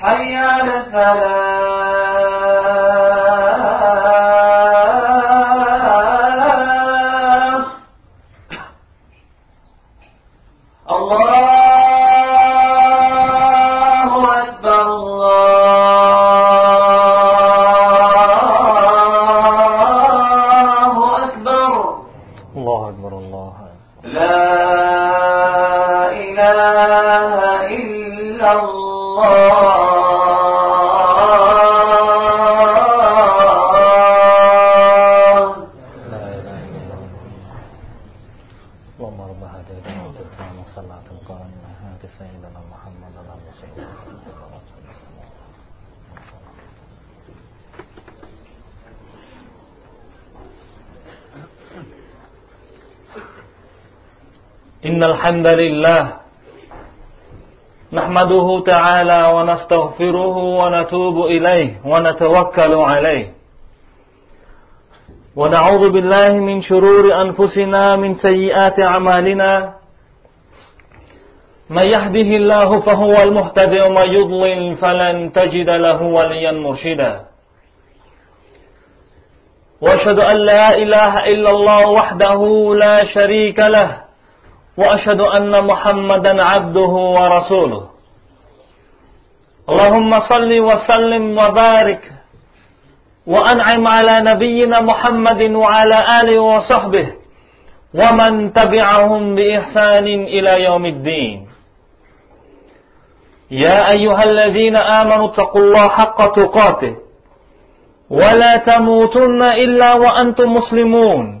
حي على الفلاح الحمد لله نحمده تعالى ونستغفره ونتوب إليه ونتوكل عليه. ونعوذ بالله من شرور أنفسنا من سيئات أعمالنا. من يهده الله فهو المهتدي ومن يضلل فلن تجد له وليا مرشدا. وأشهد أن لا إله إلا الله وحده لا شريك له. وأشهد أن محمدا عبده ورسوله. اللهم صل وسلم وبارك وأنعم على نبينا محمد وعلى آله وصحبه ومن تبعهم بإحسان إلى يوم الدين. يا أيها الذين آمنوا اتقوا الله حق تقاته ولا تموتن إلا وأنتم مسلمون.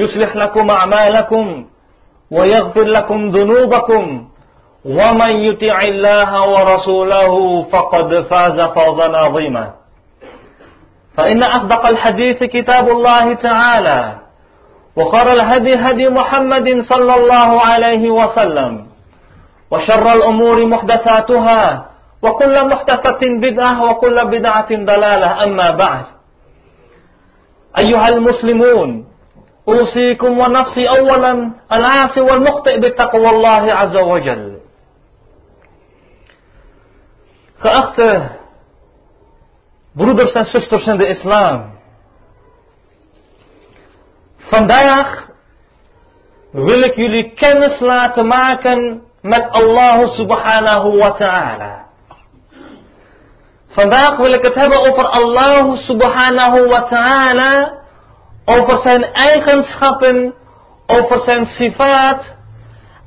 يصلح لكم أعمالكم ويغفر لكم ذنوبكم ومن يطع الله ورسوله فقد فاز فوزا عظيما. فإن أصدق الحديث كتاب الله تعالى وخر الهدي هدي محمد صلى الله عليه وسلم وشر الأمور محدثاتها وكل محدثة بدعة وكل بدعة ضلالة. أما بعد أيها المسلمون أوصيكم ونفسي أولا العاصي والمخطئ بتقوى الله عز وجل Geachte broeders en zusters in de islam. Vandaag wil ik jullie kennis laten maken met Allah subhanahu wa ta'ala. Vandaag wil ik het hebben over Allah subhanahu wa ta'ala, over zijn eigenschappen, over zijn sifaat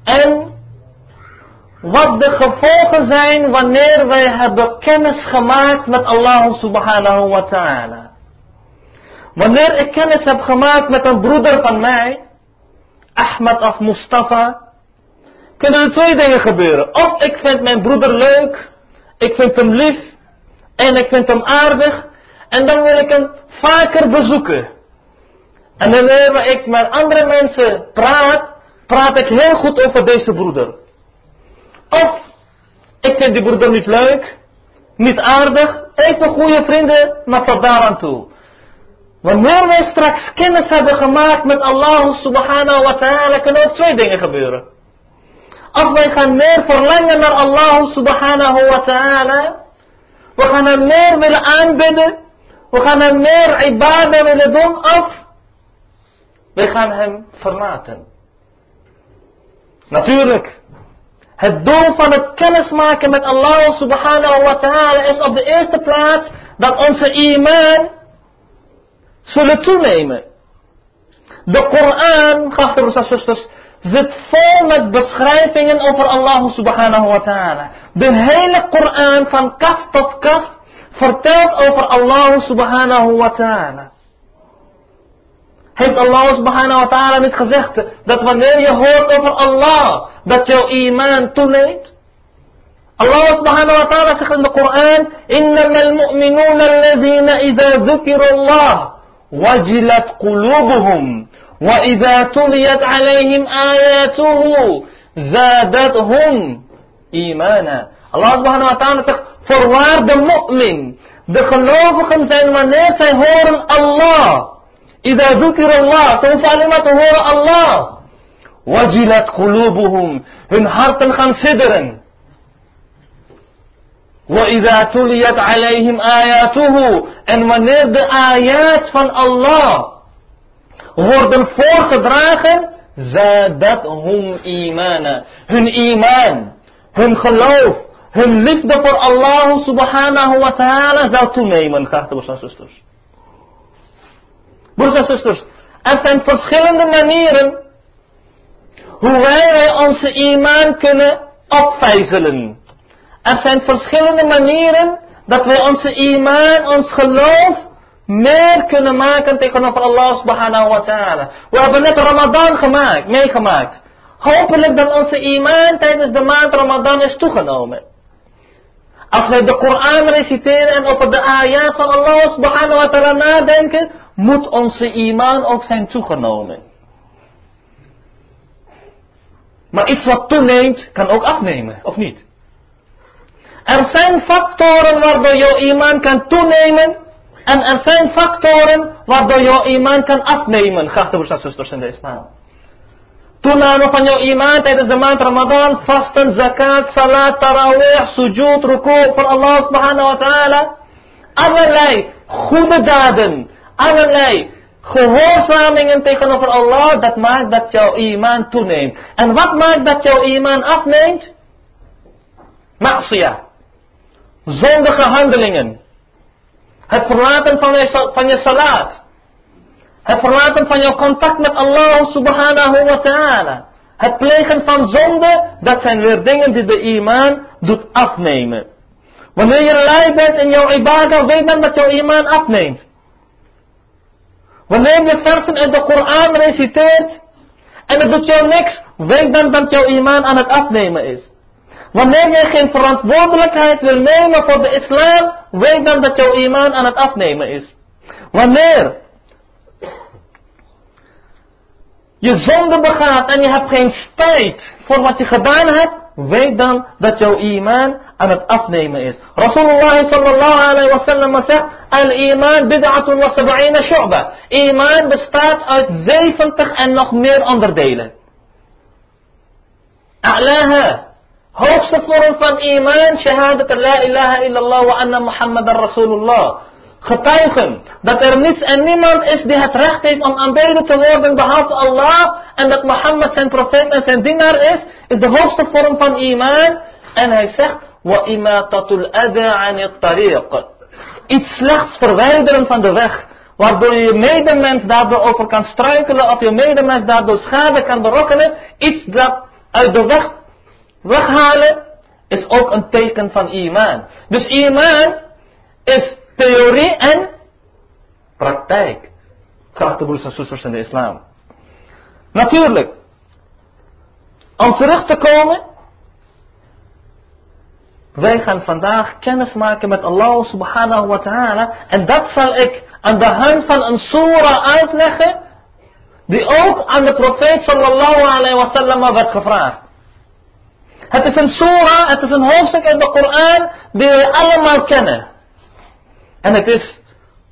en wat de gevolgen zijn wanneer wij hebben kennis gemaakt met Allah subhanahu wa ta'ala. Wanneer ik kennis heb gemaakt met een broeder van mij, Ahmed of Mustafa, kunnen er twee dingen gebeuren. Of ik vind mijn broeder leuk, ik vind hem lief en ik vind hem aardig en dan wil ik hem vaker bezoeken. En wanneer ik met andere mensen praat, praat ik heel goed over deze broeder. Of ik vind die broeder niet leuk, niet aardig, even goede vrienden, maar tot daar aan toe. Wanneer wij straks kennis hebben gemaakt met Allah subhanahu wa ta'ala, kunnen er twee dingen gebeuren. Als wij gaan meer verlangen naar Allah subhanahu wa ta'ala, we gaan hem meer willen aanbidden, we gaan hem meer ibadah willen doen, of we gaan hem verlaten. Natuurlijk, het doel van het kennismaken met Allah subhanahu wa ta'ala is op de eerste plaats dat onze iman zullen toenemen. De Koran, geachte broers en zusters, zit vol met beschrijvingen over Allah subhanahu wa ta'ala. De hele Koran van kaf tot kaf vertelt over Allah subhanahu wa ta'ala. heeft Allah subhanahu wa ta'ala niet gezegd dat wanneer je hoort over Allah, dat jouw iman toeneemt? الله سبحانه وتعالى في القرآن إنما المؤمنون الذين إذا ذكر الله وجلت قلوبهم وإذا تليت عليهم آياته زادتهم إيمانا الله سبحانه وتعالى فرواد المؤمن دخلوا فخم سين من الله إذا ذكر الله سوف علمته هو الله. وجلت قلوبهم من حرط صدرا وإذا تليت عليهم آياته and when the آيات from Allah worden voorgedragen زادتهم إيمانا. هن إيمان هن خلوف هن لفظ for Allah سبحانه وتعالى. زادتهم إيمان خاطب وشان سسترش broers en zusters er zijn verschillende manieren hoe wij onze iman kunnen opvijzelen er zijn verschillende manieren dat wij onze iman, ons geloof, meer kunnen maken tegenover Allah subhanahu wa ta'ala. We hebben net Ramadan gemaakt, meegemaakt. Hopelijk dat onze iman tijdens de maand Ramadan is toegenomen. Als wij de Koran reciteren en over de ayat van Allah subhanahu wa ta'ala nadenken, moet onze iman ook zijn toegenomen. Maar iets wat toeneemt, kan ook afnemen, of niet? Er zijn factoren waardoor jouw iman kan toenemen. En er zijn factoren waardoor jouw iman kan afnemen. Geachte broers en zusters in de islam. Toename van jouw iman tijdens de maand Ramadan. Vasten, zakat, salat, tarawih, sujud, ruku voor Allah subhanahu wa ta'ala. Allerlei goede daden. Allerlei gehoorzamingen tegenover Allah. Dat maakt dat jouw iman toeneemt. En wat maakt dat jouw iman afneemt? Ma'siyah zondige handelingen. Het verlaten van je, van je salat. Het verlaten van jouw contact met Allah subhanahu wa ta'ala. Het plegen van zonde, dat zijn weer dingen die de iman doet afnemen. Wanneer je lui bent in jouw ibadah, weet dan dat jouw iman afneemt. Wanneer je versen uit de Koran reciteert en het doet jou niks, weet dan dat jouw iman aan het afnemen is. Wanneer jij geen verantwoordelijkheid wil nemen voor de islam, weet dan dat jouw iman aan het afnemen is. Wanneer je zonde begaat en je hebt geen spijt voor wat je gedaan hebt, weet dan dat jouw iman aan het afnemen is. Rasulullah sallallahu alayhi wa sallam zegt, al-iman bid'atun wa sab'ina shu'ba. Iman bestaat uit 70 en nog meer onderdelen. A'laha. Hoogste vorm van iman, shahadat la ilaha illallah wa anna muhammadan rasulullah. Getuigen dat er niets en niemand is die het recht heeft om aanbeden te worden behalve Allah. En dat Mohammed zijn profeet en zijn dienaar is, is de hoogste vorm van iman. En hij zegt, wa imatatul adha an tariq. Iets slechts verwijderen van de weg. Waardoor je je medemens daardoor over kan struikelen of je medemens daardoor schade kan berokkenen. Iets dat uit de weg weghalen is ook een teken van iman. Dus iman is theorie en praktijk. Geachte broers en zusters in de islam. Natuurlijk. Om terug te komen. Wij gaan vandaag kennis maken met Allah subhanahu wa ta'ala. En dat zal ik aan de hand van een surah uitleggen. Die ook aan de profeet sallallahu alayhi wa sallam werd gevraagd. Het is een surah, het is een hoofdstuk in de Koran die we allemaal kennen. En het is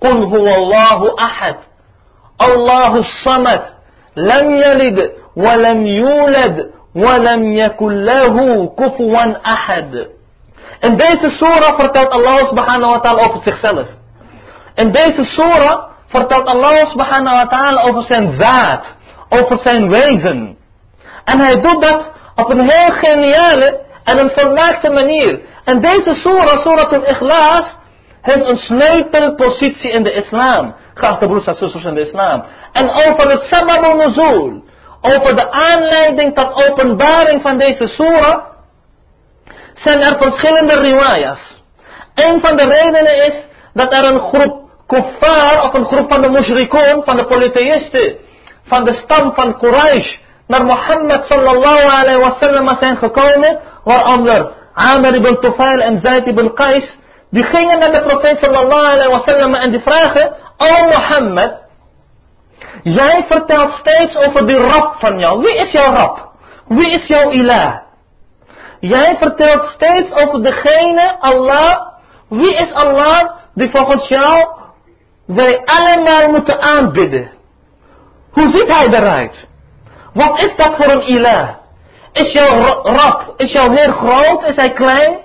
Qul huwallahu ahad. Allahu samad. Lam yalid wa lam yulad wa lam yakul lahu kufuwan ahad. In deze surah vertelt Allah subhanahu wa ta'ala over zichzelf. In deze surah vertelt Allah subhanahu wa ta'ala over zijn zaad, over zijn wezen. En hij doet dat op een heel geniale en een volmaakte manier. En deze surah, surah al-Ikhlas, heeft een sleutelpositie in de islam. Geachte broers en zusters in de islam. En over het sabab nuzul. Over de aanleiding tot openbaring van deze surah. Zijn er verschillende riwayas. Een van de redenen is dat er een groep kuffar of een groep van de mushrikun, van de polytheïsten, van de stam van Quraysh, naar Mohammed sallallahu alayhi wa sallam zijn gekomen, waaronder Amr ibn Tufail en Zayd ibn Qais, die gingen naar de profeet sallallahu alayhi wa sallam en die vragen, O Mohammed, jij vertelt steeds over die rab van jou. Wie is jouw rab? Wie is jouw ilah? Jij vertelt steeds over degene, Allah. Wie is Allah die volgens jou wij allemaal moeten aanbidden? Hoe ziet hij eruit? Wat is dat voor een ilah? Is jouw rab, is jouw heer groot? Is hij klein?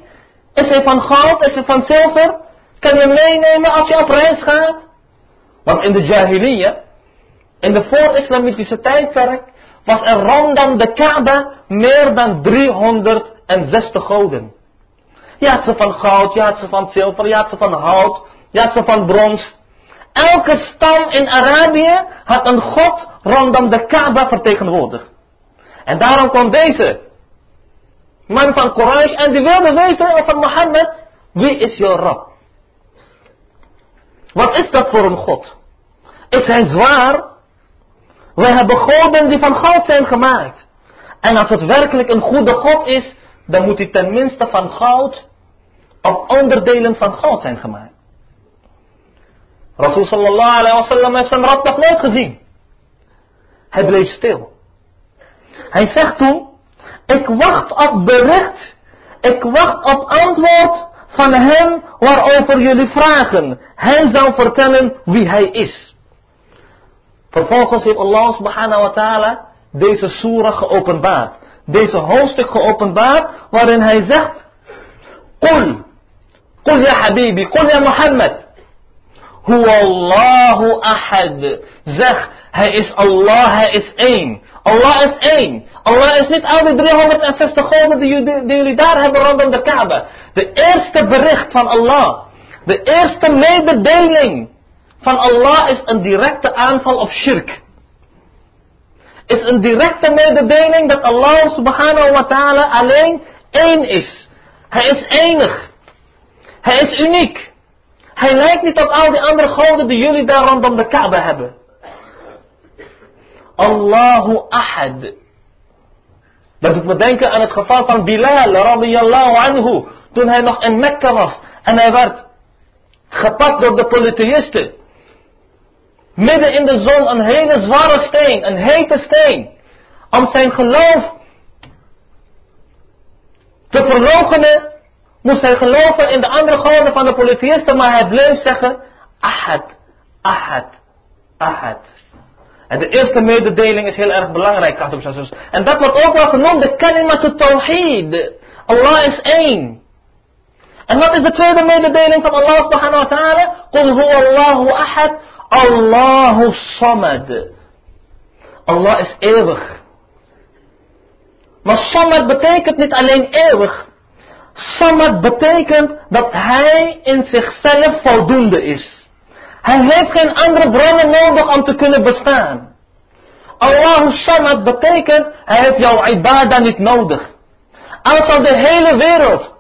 Is hij van goud? Is hij van zilver? Kan je meenemen als je op reis gaat? Want in de Jahiliyyah, in de voor-islamitische tijdperk, was er rondom de Kaaba meer dan 360 goden. Je had ze van goud, je had ze van zilver, je had ze van hout, je had ze van brons. Elke stam in Arabië had een god rondom de Kaaba vertegenwoordigd. En daarom kwam deze man van Quraysh en die wilde weten van Mohammed, wie is jouw Rab? Wat is dat voor een God? Is hij zwaar? Wij hebben goden die van goud zijn gemaakt. En als het werkelijk een goede God is, dan moet hij tenminste van goud of onderdelen van goud zijn gemaakt. Rasul sallallahu alayhi wa sallam heeft zijn rab nog nooit gezien. Hij bleef stil. Hij zegt toen, ik wacht op bericht, ik wacht op antwoord van hem waarover jullie vragen. Hij zal vertellen wie hij is. Vervolgens heeft Allah subhanahu wa ta'ala deze surah geopenbaard. Deze hoofdstuk geopenbaard waarin hij zegt, Qul, Qul ya habibi, Qul ya Muhammad. Allahu ahad. Zeg, hij is Allah, hij is één. Allah is één. Allah is niet al die 360 goden die, jullie daar hebben rondom de Kaaba. De eerste bericht van Allah. De eerste mededeling van Allah is een directe aanval op shirk. Is een directe mededeling dat Allah subhanahu wa ta'ala alleen één is. Hij is enig. Hij is uniek. Hij lijkt niet op al die andere goden die jullie daar rondom de Kaaba hebben. Allahu Ahad. Dat doet me denken aan het geval van Bilal radiyallahu anhu. Toen hij nog in Mekka was. En hij werd gepakt door de polytheïsten. Midden in de zon een hele zware steen. Een hete steen. Om zijn geloof te verloochenen, moest hij geloven in de andere goden van de polytheïsten, maar hij bleef zeggen, ahad, ahad, ahad. En de eerste mededeling is heel erg belangrijk, en En dat wordt ook wel genoemd de kalimat tawhid. Allah is één. En wat is de tweede mededeling van Allah subhanahu wa ta'ala? Qul ahad, Allahu samad. Allah is eeuwig. Maar samad betekent niet alleen eeuwig. Samad betekent dat hij in zichzelf voldoende is. Hij heeft geen andere bronnen nodig om te kunnen bestaan. Allahu Samad betekent, hij heeft jouw ibadah niet nodig. Als al de hele wereld,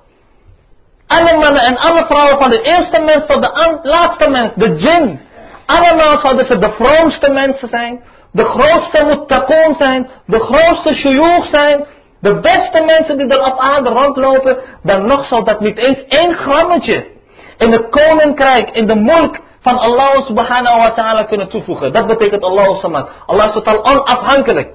alle mannen en alle vrouwen van de eerste mens tot de laatste mens, de jinn, allemaal zouden ze de vroomste mensen zijn, de grootste muttaqoon zijn, de grootste shuyukh zijn, de beste mensen die er op aarde rondlopen, dan nog zal dat niet eens één grammetje in het koninkrijk, in de molk van Allah subhanahu wa ta'ala kunnen toevoegen. Dat betekent Allah samad. Allah is totaal onafhankelijk.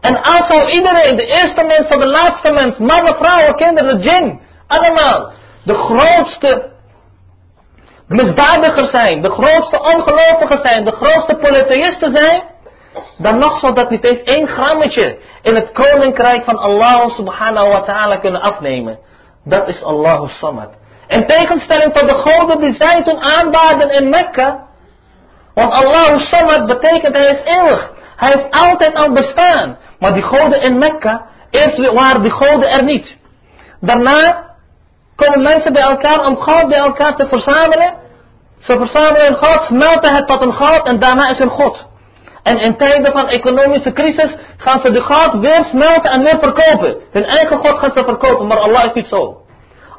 En als zou iedereen, de eerste mens tot de laatste mens, mannen, vrouwen, kinderen, jinn, allemaal, de grootste misdadiger zijn, de grootste ongelovigen zijn, de grootste polytheïsten zijn, dan nog zal dat niet eens één grammetje in het koninkrijk van Allah subhanahu wa ta'ala kunnen afnemen. Dat is Allah samad. In tegenstelling tot de goden die zij toen aanbaden in Mekka. Want Allah samad betekent hij is eeuwig. Hij heeft altijd al bestaan. Maar die goden in Mekka, eerst waren die goden er niet. Daarna komen mensen bij elkaar om God bij elkaar te verzamelen. Ze verzamelen een God, smelten het tot een God en daarna is er God. En in tijden van economische crisis gaan ze de God weer smelten en weer verkopen. Hun eigen God gaan ze verkopen, maar Allah is niet zo.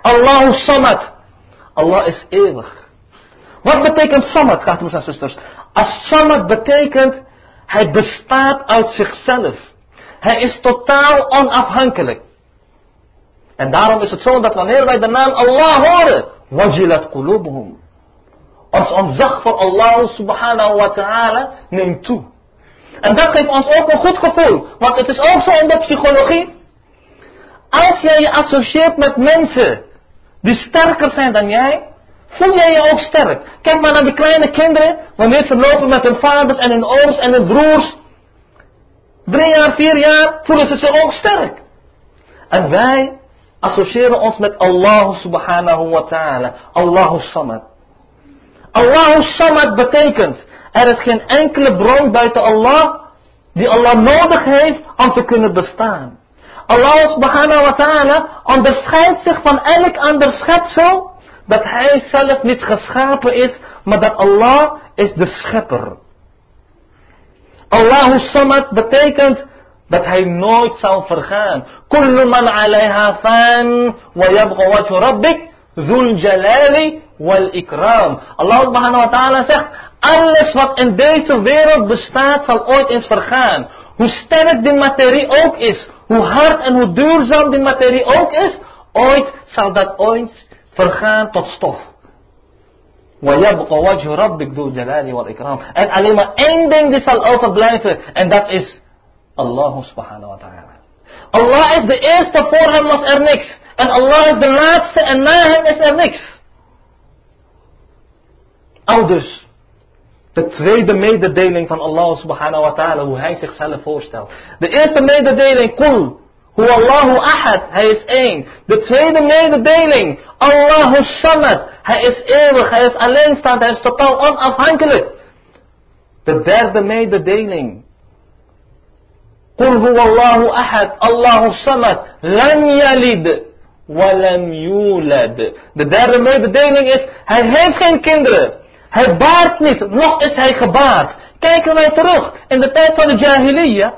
Allah Samad. Allah is eeuwig. Wat betekent Samad, gaat en zusters? Als Samad betekent, hij bestaat uit zichzelf. Hij is totaal onafhankelijk. En daarom is het zo dat wanneer wij de naam Allah horen, wajilat qulubuhum. Ons ontzag voor Allah subhanahu wa ta'ala neemt toe. En dat geeft ons ook een goed gevoel. Want het is ook zo in de psychologie. Als jij je associeert met mensen die sterker zijn dan jij, voel jij je ook sterk. Kijk maar naar die kleine kinderen, wanneer ze lopen met hun vaders en hun ooms en hun broers. Drie jaar, vier jaar, voelen ze zich ook sterk. En wij associëren ons met Allah subhanahu wa ta'ala. Allahu samad. Allahu samad betekent, er is geen enkele bron buiten Allah die Allah nodig heeft om te kunnen bestaan. Allah subhanahu wa ta'ala onderscheidt zich van elk ander schepsel dat hij zelf niet geschapen is, maar dat Allah is de schepper. Allahu samad betekent dat hij nooit zal vergaan. Kullu man alayha fan wa yabqa wajhu rabbik dhul jalali wal ikram. Allah subhanahu wa ta'ala zegt, alles wat in deze wereld bestaat zal ooit eens vergaan. Hoe sterk die materie ook is, hoe hard en hoe duurzaam die materie ook is, ooit zal dat ooit vergaan tot stof. En alleen maar één ding die zal overblijven en dat is Allah subhanahu wa ta'ala. Allah is de eerste, voor hem was er niks. En Allah is de laatste en na hem is er niks. Al dus de tweede mededeling van Allah subhanahu wa ta'ala, hoe hij zichzelf voorstelt. De eerste mededeling, kul, hoe Allahu ahad, hij is één. De tweede mededeling, Allahu samad, hij is eeuwig, hij is alleenstaand, hij is totaal onafhankelijk. De derde mededeling, Qul huwa Allahu ahad, Allahu samad, lam yalid, walam yulad. De derde mededeling is, hij heeft geen kinderen. Hij baart niet, nog is hij gebaard. Kijken wij terug in de tijd van de Jahiliyyah.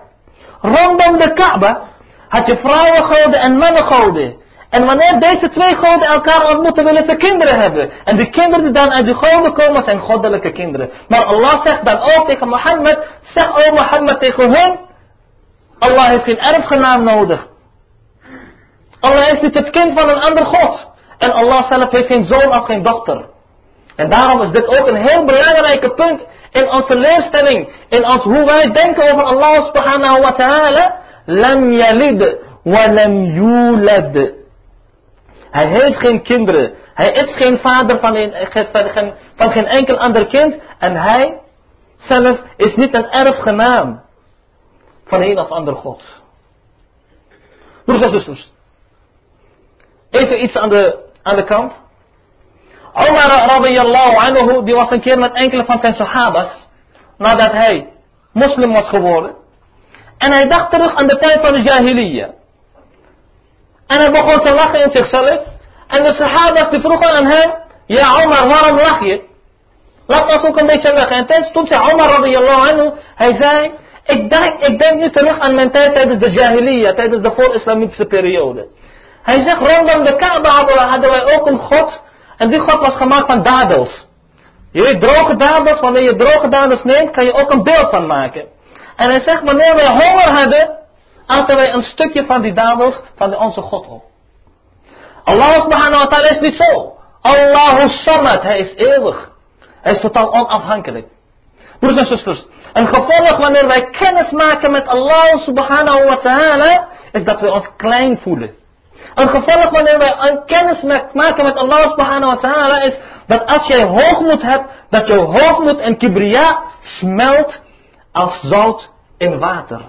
Rondom de Kaaba had je vrouwengoden en mannengoden. En wanneer deze twee goden elkaar ontmoeten, willen ze kinderen hebben. En de kinderen die dan uit die goden komen, zijn goddelijke kinderen. Maar Allah zegt dan ook tegen Mohammed, zeg o Mohammed tegen hen, Allah heeft geen erfgenaam nodig. Allah is niet het kind van een ander God. En Allah zelf heeft geen zoon of geen dochter. En daarom is dit ook een heel belangrijke punt in onze leerstelling. In ons, hoe wij denken over Allah subhanahu wa ta'ala. Lam yalid wa lam yulad. Hij heeft geen kinderen. Hij is geen vader van, een, van, van geen enkel ander kind. En hij zelf is niet een erfgenaam van een of ander God. Broers en zusters. Even iets aan de, aan de kant. Omar radiyallahu anhu, die was een keer met enkele van zijn sahabas. Nadat hij moslim was geworden. En hij dacht terug aan de tijd van de jahiliyyah. En hij begon te lachen in zichzelf. En de sahabas die vroegen aan hem. Ja Omar, waarom lach je? Laat ons ook een beetje weg. En toen zei Omar radiyallahu anhu. Hij zei. Ik denk, ik denk nu terug aan mijn tijd tijdens de jahiliyyah. Tijdens de voor-islamitische periode. Hij zegt rondom de Kaaba hadden wij ook een God. En die God was gemaakt van dadels. Je weet droge dadels. Wanneer je droge dadels neemt kan je ook een beeld van maken. En hij zegt wanneer wij honger hadden aten wij een stukje van die dadels van onze God op. Allah subhanahu wa ta'ala is niet zo. Allahu samad, hij is eeuwig. Hij is totaal onafhankelijk. Broers en zusters, een gevolg wanneer wij kennis maken met Allah subhanahu wa ta'ala, is dat we ons klein voelen. Een gevolg wanneer wij een kennis maken met Allah subhanahu wa ta'ala is dat als jij hoogmoed hebt, dat jouw hoogmoed en kibriya smelt als zout in water.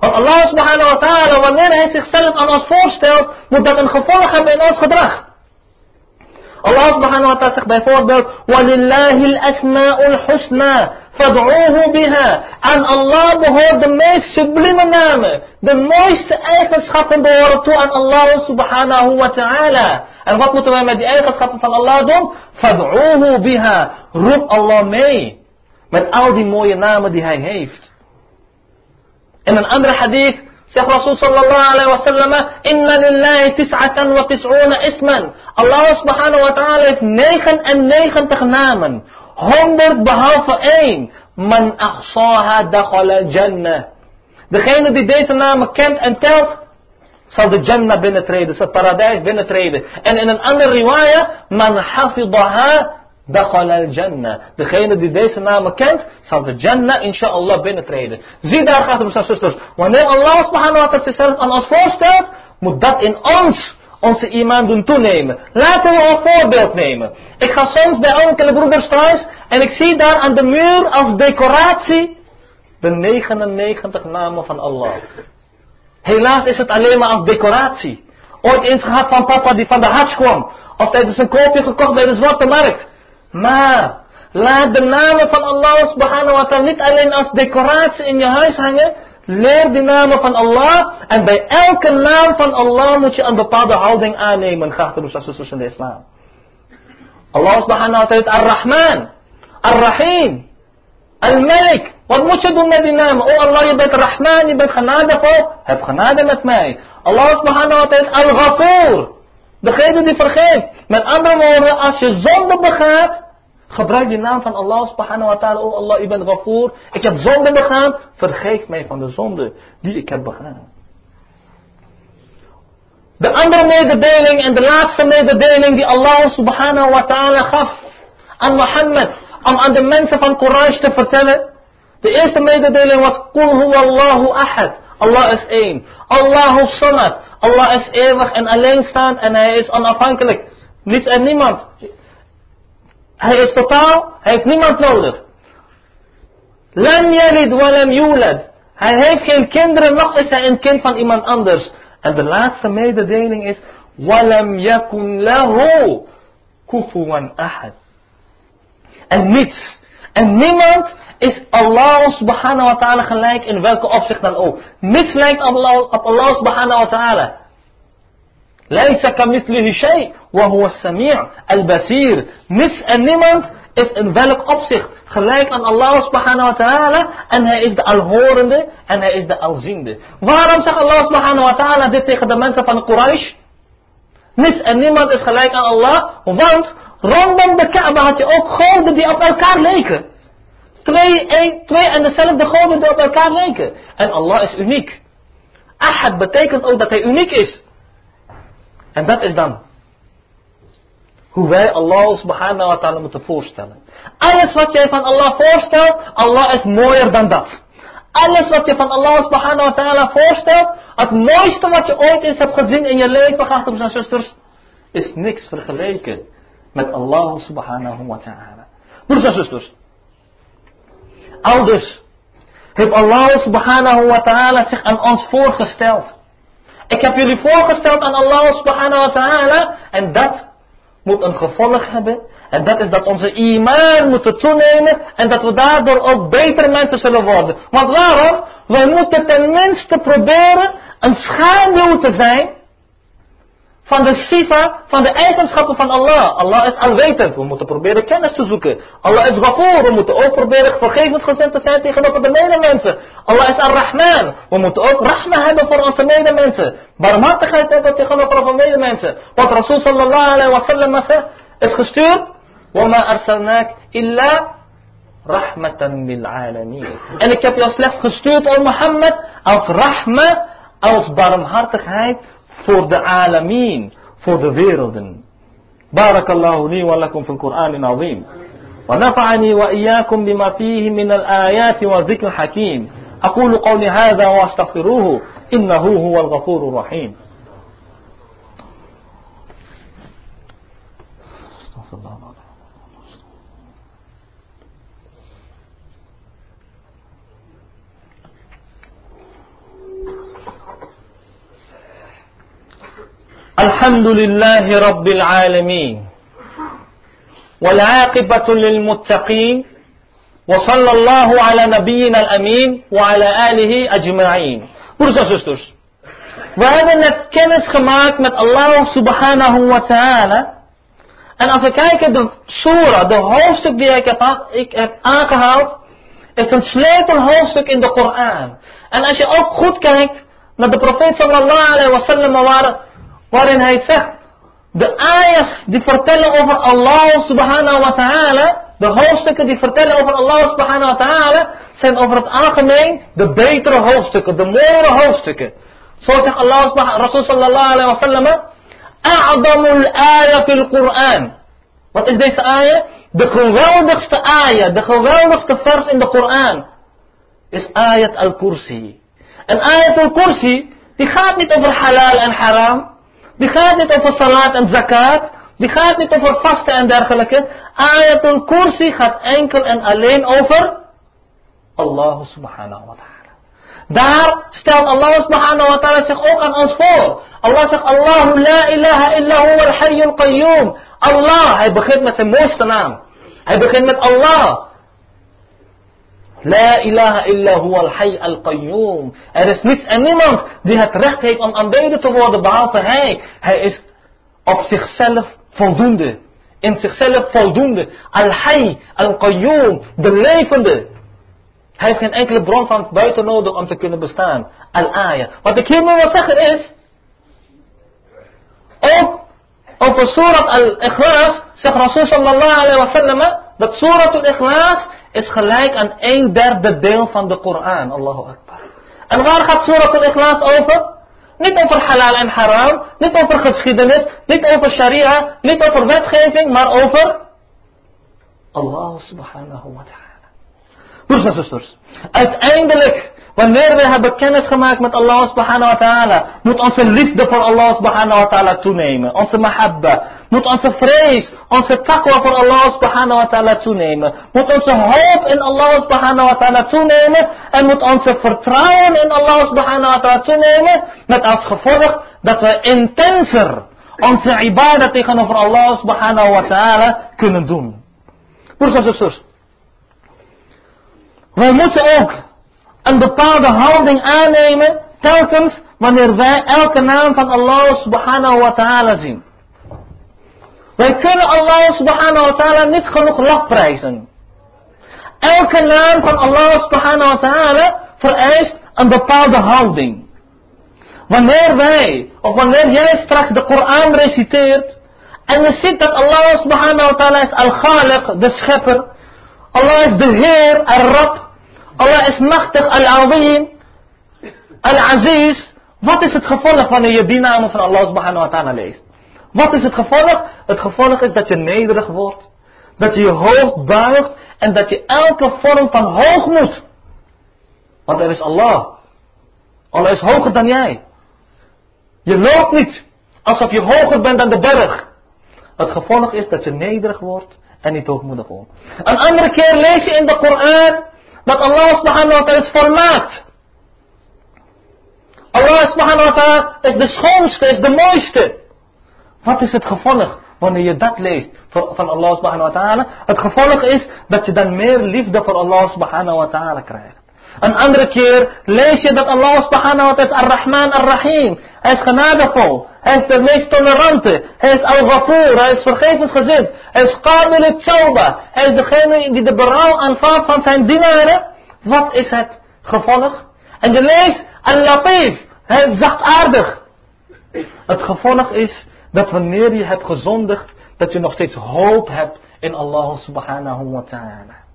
Want Allah subhanahu wa ta'ala, wanneer hij zichzelf aan ons voorstelt, moet dat een gevolg hebben in ons gedrag. Allah subhanahu wa ta'ala zegt bijvoorbeeld, وَلِلَّهِ الْأَسْمَاءُ الْحُسْنَى Fad'uhu biha. Aan Allah behoort de meest sublime namen. De mooiste eigenschappen behoren toe aan Allah subhanahu wa ta'ala. En wat moeten wij met die eigenschappen van Allah doen? Fad'uhu biha. Roep Allah mee. Met al die mooie namen die hij heeft. In een andere hadith zegt Rasul sallallahu alayhi wa sallam. Inna lillahi tis'atan wa tis'una isman. Allah subhanahu wa ta'ala heeft 99 namen. 100 behalve één. Man ahsaha dakhala jannah. Degene die deze namen kent en telt, zal de Jannah binnentreden, zal het paradijs binnentreden. En in een andere riwaya, man hafidaha Dakhala al-Jannah. Degene die deze namen kent, zal de Jannah inshallah binnentreden. Zie daar gaat het, zusters. Wanneer Allah subhanahu wa zichzelf aan ons voorstelt, moet dat in ons onze iman doen toenemen. Laten we een voorbeeld nemen. Ik ga soms bij enkele broeders thuis en ik zie daar aan de muur als decoratie de 99 namen van Allah. Helaas is het alleen maar als decoratie. Ooit eens gehad van papa die van de Hajj kwam. Of tijdens een koopje gekocht bij de Zwarte Markt. Maar laat de namen van Allah subhanahu wa ta'ala niet alleen als decoratie in je huis hangen. Leer de namen van Allah. En bij elke naam van Allah moet je een bepaalde houding aannemen. Gaat er dus in de islam. Allah subhanahu wa ta'ala Ar-Rahman. Ar-Rahim. Al-Malik. Wat moet je doen met die namen? Oh Allah, je bent Rahman, je bent genadevol. Heb genade met mij. Allah subhanahu wa ta'ala Al-Ghafur. Degene die vergeeft. Met andere woorden, als je zonde begaat, gebruik de naam van Allah subhanahu wa ta'ala. Oh Allah, u bent ghafoor. Ik heb zonde begaan. Vergeef mij van de zonde die ik heb begaan. De andere mededeling en de laatste mededeling die Allah subhanahu wa ta'ala gaf aan Mohammed. Om aan de mensen van Quraysh te vertellen. De eerste mededeling was, Kul huwallahu ahad. Allah is één. Allahu samad. Allah is eeuwig en alleenstaand en hij is onafhankelijk. Niets en niemand. Hij is totaal, hij heeft niemand nodig. Lam yalid walam yulad. Hij heeft geen kinderen, nog is hij een kind van iemand anders. En de laatste mededeling is, walam yakun lahu kufuwan ahad. En niets. En niemand is Allah subhanahu wa ta'ala gelijk in welke opzicht dan ook. Niets lijkt op Allah, op Allah subhanahu wa ta'ala. ليس كمثله شيء وهو السميع البصير niets en niemand is in welk opzicht gelijk aan Allah subhanahu wa ta'ala en hij is de alhorende en hij is de alziende. Waarom zegt Allah subhanahu wa ta'ala dit tegen de mensen van Quraysh? Niets en niemand is gelijk aan Allah, want rondom de Kaaba had je ook goden die op elkaar leken. Twee, een, twee en dezelfde goden die op elkaar leken. En Allah is uniek. Ahad betekent ook dat hij uniek is. En dat is dan hoe wij Allah subhanahu wa ta'ala moeten voorstellen. Alles wat jij van Allah voorstelt, Allah is mooier dan dat. Alles wat je van Allah subhanahu wa ta'ala voorstelt, het mooiste wat je ooit eens hebt gezien in je leven, gasten en zusters, is niks vergeleken met Allah subhanahu wa ta'ala. Broers en zusters. Ouders. Heeft Allah subhanahu wa ta'ala zich aan ons voorgesteld. Ik heb jullie voorgesteld aan Allah subhanahu wa ta'ala. En dat moet een gevolg hebben. En dat is dat onze iman moet toenemen. En dat we daardoor ook betere mensen zullen worden. Want waarom? We moeten tenminste proberen een schaduw te zijn van de sifa, van de eigenschappen van Allah. Allah is alwetend. We moeten proberen kennis te zoeken. Allah is ghafoor. We moeten ook proberen vergevensgezind te zijn tegenover de medemensen. Allah is ar-Rahman. We moeten ook rahma hebben voor onze medemensen. Barmhartigheid hebben tegenover onze medemensen. Wat Rasul sallallahu alayhi wa sallam is gestuurd. وَمَا أَرْسَلْنَاكَ إِلَّا rahmatan lil alamin. En ik heb jou slechts gestuurd, o Mohammed, als rahma, als barmhartigheid voor de alamin, voor de werelden. بارك الله لي ولكم في القرآن العظيم ونفعني وإياكم بما فيه من الآيات والذكر الحكيم أقول قولي هذا واستغفروه إنه هو الغفور الرحيم الحمد لله رب العالمين والعاقبة للمتقين وصلى الله على نبينا الأمين وعلى آله أجمعين برسوس وهذا نتكنس خماك من الله سبحانه وتعالى أن أصلا كايك دو سورة دو هوستك دي ايك ايك ايك ايك in de Koran. En als je ook goed kijkt naar de profeet sallallahu alaihi wa sallam waarin hij zegt, de ayahs die vertellen over Allah subhanahu wa ta'ala, de hoofdstukken die vertellen over Allah subhanahu wa ta'ala, zijn over het algemeen de betere hoofdstukken, de mooiere hoofdstukken. Zo zegt Allah subhanahu Rasul sallallahu alayhi wa sallam, A'adamul ayah fil Qur'an. Wat is deze ayah? De geweldigste ayah, de geweldigste vers in de Koran is ayat al-Kursi. En ayat al-Kursi, die gaat niet over halal en haram. Die gaat niet over salat en zakat. Die gaat niet over vasten en dergelijke. Ayatul Kursi gaat enkel en alleen over Allah subhanahu wa ta'ala. Daar stelt Allah subhanahu wa ta'ala zich ook aan ons voor. Allah zegt Allahu la ilaha illa huwa al-hayyul qayyum. Allah, hij begint met zijn mooiste naam. Hij begint met Allah. La ilaha illa huwa al-hayy al-qayyum. Er is niets en niemand die het recht heeft om aanbeden te worden behalve hij. Hij is op zichzelf voldoende. In zichzelf voldoende. Al-hayy al-qayyum. De levende. Hij heeft geen enkele bron van buiten nodig om te kunnen bestaan. Al-aya. Wat ik hiermee wil zeggen is. Ook over surat al-ikhlas zegt Rasul sallallahu alayhi wa sallam. Dat surat al-ikhlas is gelijk aan een derde deel van de Koran. Allahu Akbar. En waar gaat Surah al-Ikhlas over? Niet over halal en haram, niet over geschiedenis, niet over sharia, niet over wetgeving, maar over Allah subhanahu wa ta'ala. Broers en zusters, uiteindelijk Wanneer we hebben kennis gemaakt met Allah subhanahu wa ta'ala, moet onze liefde voor Allah subhanahu wa ta'ala toenemen. Onze mahabba. Moet onze vrees, onze takwa voor Allah subhanahu wa ta'ala toenemen. Moet onze hoop in Allah subhanahu wa ta'ala toenemen. En moet onze vertrouwen in Allah subhanahu wa ta'ala toenemen. Met als gevolg dat we intenser onze ibadah tegenover Allah subhanahu wa ta'ala kunnen doen. Broers en zusters. Wij moeten ook een bepaalde houding aannemen telkens wanneer wij elke naam van Allah subhanahu wa ta'ala zien. Wij kunnen Allah subhanahu wa ta'ala niet genoeg lofprijzen. Elke naam van Allah subhanahu wa ta'ala vereist een bepaalde houding. Wanneer wij, of wanneer jij straks de Koran reciteert, en je ziet dat Allah subhanahu wa ta'ala is al-Khaliq, de schepper, Allah is de Heer, al-Rab, Allah is machtig, al-azim, al-aziz. Wat is het gevolg wanneer je die namen van Allah subhanahu wa ta'ala leest? Wat is het gevolg? Het gevolg is dat je nederig wordt. Dat je je hoofd buigt. En dat je elke vorm van hoogmoed. Want er is Allah. Allah is hoger dan jij. Je loopt niet alsof je hoger bent dan de berg. Het gevolg is dat je nederig wordt en niet hoogmoedig wordt. Een andere keer lees je in de Koran dat Allah subhanahu wa ta'ala is volmaakt. Allah subhanahu wa ta'ala is de schoonste, is de mooiste. Wat is het gevolg wanneer je dat leest van Allah subhanahu wa ta'ala? Het gevolg is dat je dan meer liefde voor Allah subhanahu wa ta'ala krijgt. Een andere keer lees je dat Allah subhanahu wa ta'ala is ar-Rahman ar-Rahim. Hij is genadevol. Hij is de meest tolerante. Hij is al-Ghafur. Hij is vergevensgezind. Hij is qabil het Hij is degene die de berouw aanvaardt van zijn dienaren. Wat is het gevolg? En je leest al-Latif. Hij is zachtaardig. Het gevolg is dat wanneer je hebt gezondigd, dat je nog steeds hoop hebt in Allah subhanahu wa ta'ala.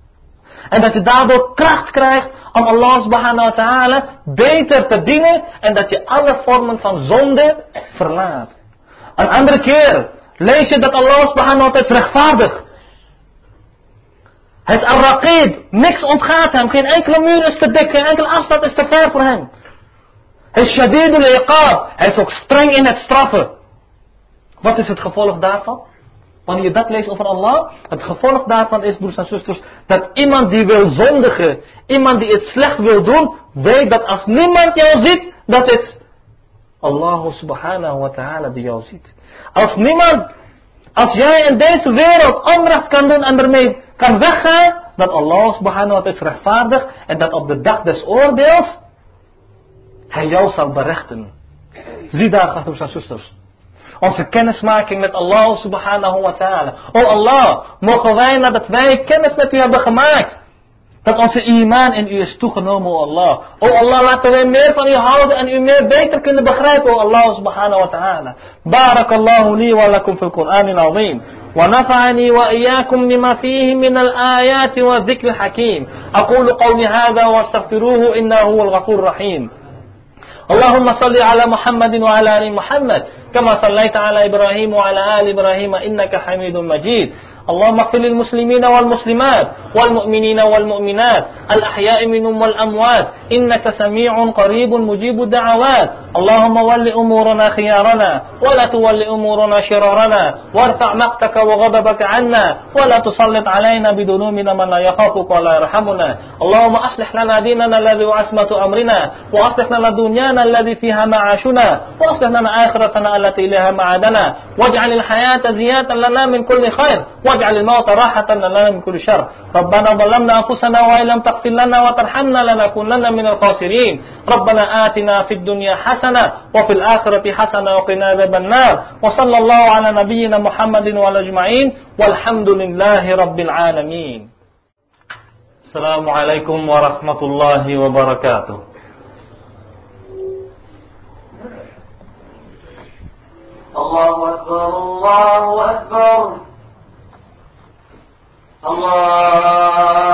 En dat je daardoor kracht krijgt om Allah subhanahu wa ta'ala beter te dienen. En dat je alle vormen van zonde verlaat. Een andere keer lees je dat Allah subhanahu wa ta'ala is rechtvaardig. Hij is al-raqib. Niks ontgaat hem. Geen enkele muur is te dik. Geen enkele afstand is te ver voor hem. Hij is shadidul iqab. Hij is ook streng in het straffen. Wat is het gevolg daarvan? Wanneer je dat leest over Allah, het gevolg daarvan is, broers en zusters, dat iemand die wil zondigen, iemand die het slecht wil doen, weet dat als niemand jou ziet, dat het Allah subhanahu wa ta'ala die jou ziet. Als niemand, als jij in deze wereld onrecht kan doen en ermee kan weggaan, dat Allah subhanahu wa ta'ala is rechtvaardig en dat op de dag des oordeels hij jou zal berechten. Zie daar, broers en zusters. Onze kennismaking met Allah subhanahu wa ta'ala. O Allah, mogen wij nadat wij kennis met u hebben gemaakt. Dat onze iman in u is toegenomen, o Allah. O Allah, laten wij meer van u houden en u meer beter kunnen begrijpen, o Allah subhanahu wa ta'ala. Barakallahu li wa lakum fil Qur'an al-azim. ونفعني وإياكم بما فيه من الآيات والذكر الحكيم أقول قولي هذا واستغفروه إنه هو الغفور الرحيم اللهم صل على محمد وعلى آل محمد كما صليت على إبراهيم وعلى آل إبراهيم إنك حميد مجيد. اللهم اغفر للمسلمين والمسلمات والمؤمنين والمؤمنات الأحياء منهم والأموات إنك سميع قريب مجيب الدعوات. اللهم ول أمورنا خيارنا ولا تول أمورنا شرارنا. وارفع مقتك وغضبك عنا ولا تسلط علينا بذنوبنا من لا يخافك ولا يرحمنا. اللهم أصلح لنا ديننا الذي وعصمة أمرنا وأصلح لنا دنيانا الذي فيها معاشنا وأصلح لنا آخرتنا التي إليها معادنا. واجعل الحياة زيادة لنا من كل خير واجعل الموت راحة لنا من كل شر. ربنا ظلمنا أنفسنا وإن لم تغفر لنا وترحمنا لنكونن من الخاسرين. ربنا آتنا في الدنيا حسنة وفي الآخرة حسنة وقنا عذاب النار. وصلى الله على نبينا محمد وعلى أجمعين. والحمد لله رب العالمين. السلام عليكم ورحمة الله وبركاته. الله أكبر الله أكبر. الله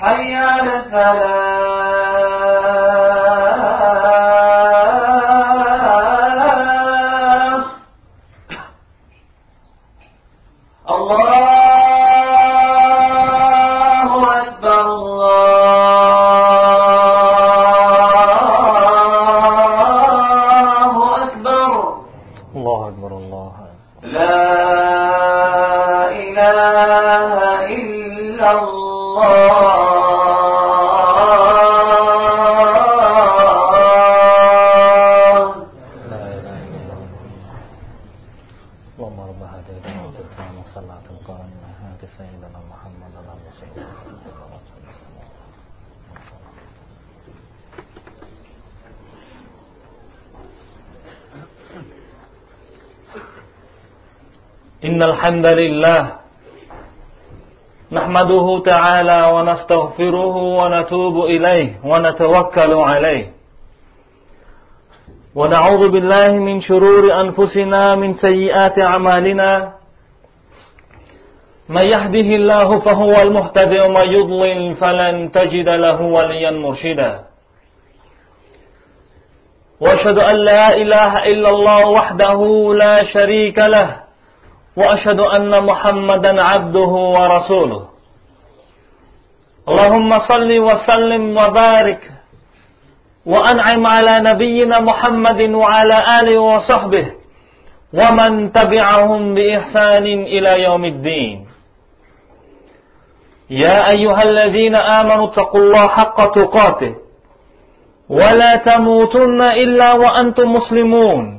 حي على الفلاح الحمد لله. نحمده تعالى ونستغفره ونتوب إليه ونتوكل عليه. ونعوذ بالله من شرور أنفسنا من سيئات أعمالنا. من يهده الله فهو المهتدي ومن يضلل فلن تجد له وليا مرشدا. وأشهد أن لا إله إلا الله وحده لا شريك له. وأشهد أن محمدا عبده ورسوله. اللهم صل وسلم وبارك وأنعم على نبينا محمد وعلى آله وصحبه ومن تبعهم بإحسان إلى يوم الدين. يا أيها الذين آمنوا اتقوا الله حق تقاته ولا تموتن إلا وأنتم مسلمون.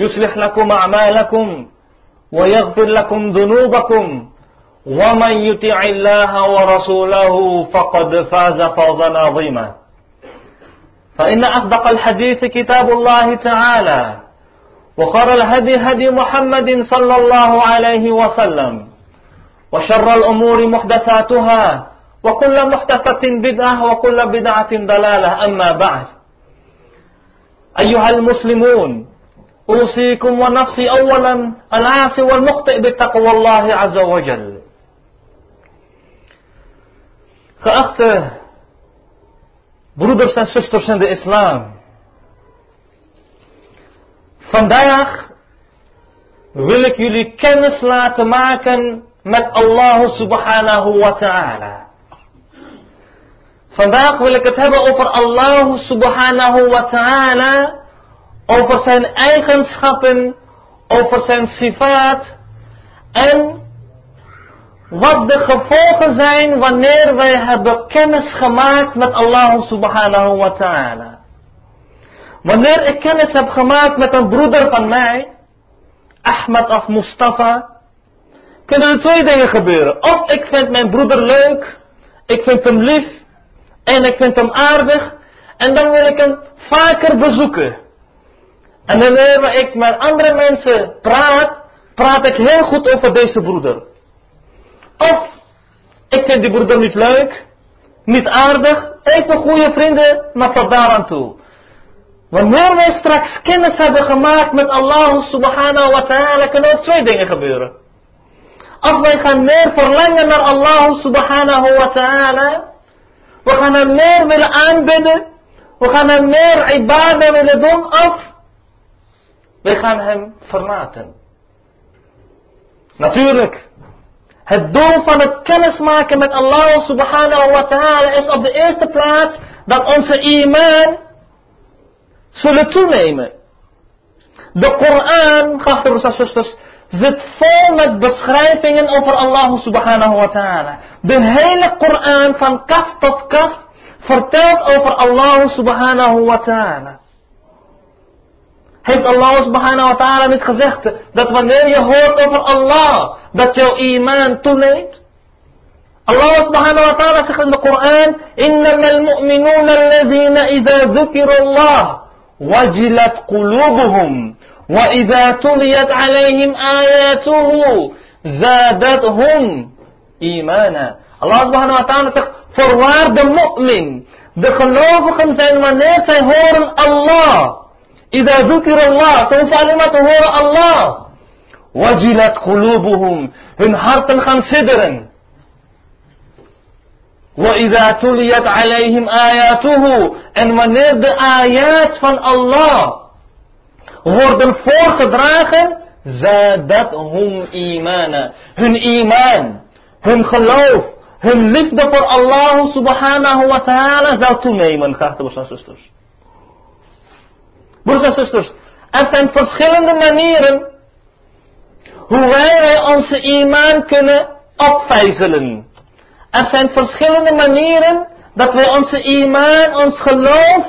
يصلح لكم أعمالكم ويغفر لكم ذنوبكم ومن يطع الله ورسوله فقد فاز فوزا عظيما. فإن أصدق الحديث كتاب الله تعالى وخر الهدي هدي محمد صلى الله عليه وسلم وشر الأمور محدثاتها وكل محدثة بدعة وكل بدعة ضلالة. أما بعد أيها المسلمون أوصيكم ونفسي أولا العاصي والمخطئ بتقوى الله عز وجل Geachte broeders en zusters in de islam. Vandaag wil ik jullie kennis laten maken met Allah subhanahu wa ta'ala. Vandaag wil ik het hebben over Allah subhanahu wa ta'ala, over zijn eigenschappen, over zijn sifaat en wat de gevolgen zijn wanneer wij hebben kennis gemaakt met Allah subhanahu wa ta'ala. Wanneer ik kennis heb gemaakt met een broeder van mij, Ahmed of Mustafa, kunnen er twee dingen gebeuren. Of ik vind mijn broeder leuk, ik vind hem lief en ik vind hem aardig en dan wil ik hem vaker bezoeken. En wanneer ik met andere mensen praat, praat ik heel goed over deze broeder. Of ik vind die broeder niet leuk, niet aardig, even goede vrienden, maar tot daar aan toe. Wanneer wij straks kennis hebben gemaakt met Allah subhanahu wa ta'ala, kunnen er twee dingen gebeuren. Als wij gaan meer verlangen naar Allah subhanahu wa ta'ala, we gaan hem meer willen aanbidden, we gaan hem meer ibadah willen doen, of wij gaan hem verlaten. Natuurlijk, het doel van het kennismaken met Allah subhanahu wa ta'ala is op de eerste plaats dat onze iman zullen toenemen. De Koran, geachte broers en zusters, zit vol met beschrijvingen over Allah subhanahu wa ta'ala. De hele Koran van kaf tot kaf vertelt over Allah subhanahu wa ta'ala. Heeft Allah subhanahu wa ta'ala niet gezegd dat wanneer je hoort over Allah, dat jouw iman toeneemt? Allah subhanahu wa ta'ala zegt in de Koran, إنما المؤمنون الذين إذا ذكر الله وجلت قلوبهم وإذا تليت عليهم آياته زادتهم إيمانا Allah subhanahu wa ta'ala zegt, voorwaar de mu'min, de gelovigen zijn wanneer zij horen Allah. إذا ذكر الله سوف علم طهور الله. وجلت قلوبهم من حرق صدرا وإذا تليت عليهم آياته and when the آيات الله Allah worden voorgedragen زادتهم إيمانا هن إيمان هن خلوف هن لفظ for Allah سبحانه وتعالى زادتهم إيمان خاتب وشان سسترش broers en zusters er zijn verschillende manieren hoe wij onze iman kunnen opvijzelen er zijn verschillende manieren dat wij onze iman, ons geloof,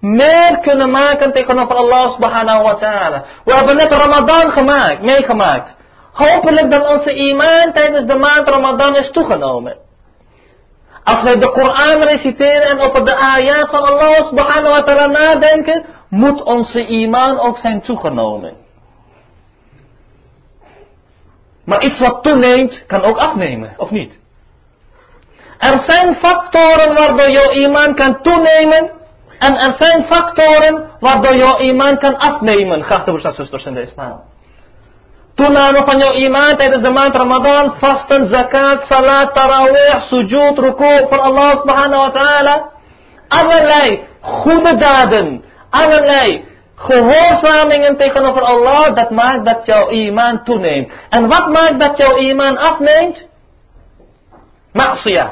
meer kunnen maken tegenover Allah subhanahu wa ta'ala. We hebben net Ramadan gemaakt, meegemaakt. Hopelijk dat onze iman tijdens de maand Ramadan is toegenomen. Als wij de Koran reciteren en over de ayat van Allah subhanahu wa ta'ala nadenken, moet onze iman ook zijn toegenomen. Maar iets wat toeneemt, kan ook afnemen, of niet? Er zijn factoren waardoor jouw iman kan toenemen. En er zijn factoren waardoor jouw iman kan afnemen. Geachte broers en in de islam. Toename van jouw iman tijdens de maand Ramadan. Vasten, zakat, salat, tarawih, sujud, ruku voor Allah subhanahu wa ta'ala. Allerlei goede daden. Allerlei gehoorzamingen tegenover Allah. Dat maakt dat jouw iman toeneemt. En wat maakt dat jouw iman afneemt? Ma'siyah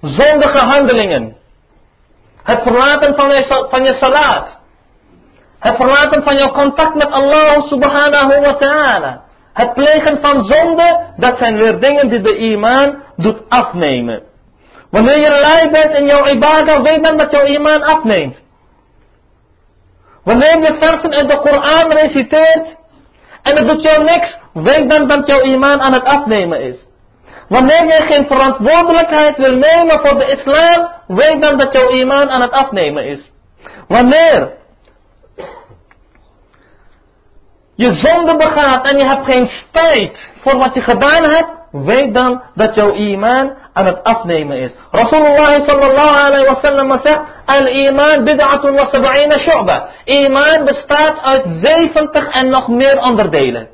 zondige handelingen. Het verlaten van je, van je salat. Het verlaten van jouw contact met Allah subhanahu wa ta'ala. Het plegen van zonde, dat zijn weer dingen die de iman doet afnemen. Wanneer je lui bent in jouw ibadah, weet dan dat jouw iman afneemt. Wanneer je versen uit de Koran reciteert en het doet jou niks, weet dan dat jouw iman aan het afnemen is. Wanneer jij geen verantwoordelijkheid wil nemen voor de islam, weet dan dat jouw iman aan het afnemen is. Wanneer je zonde begaat en je hebt geen spijt voor wat je gedaan hebt, weet dan dat jouw iman aan het afnemen is. Rasulullah sallallahu alayhi wa sallam zegt, al-iman bid'atun wa sab'ina shu'ba. Iman bestaat uit 70 en nog meer onderdelen.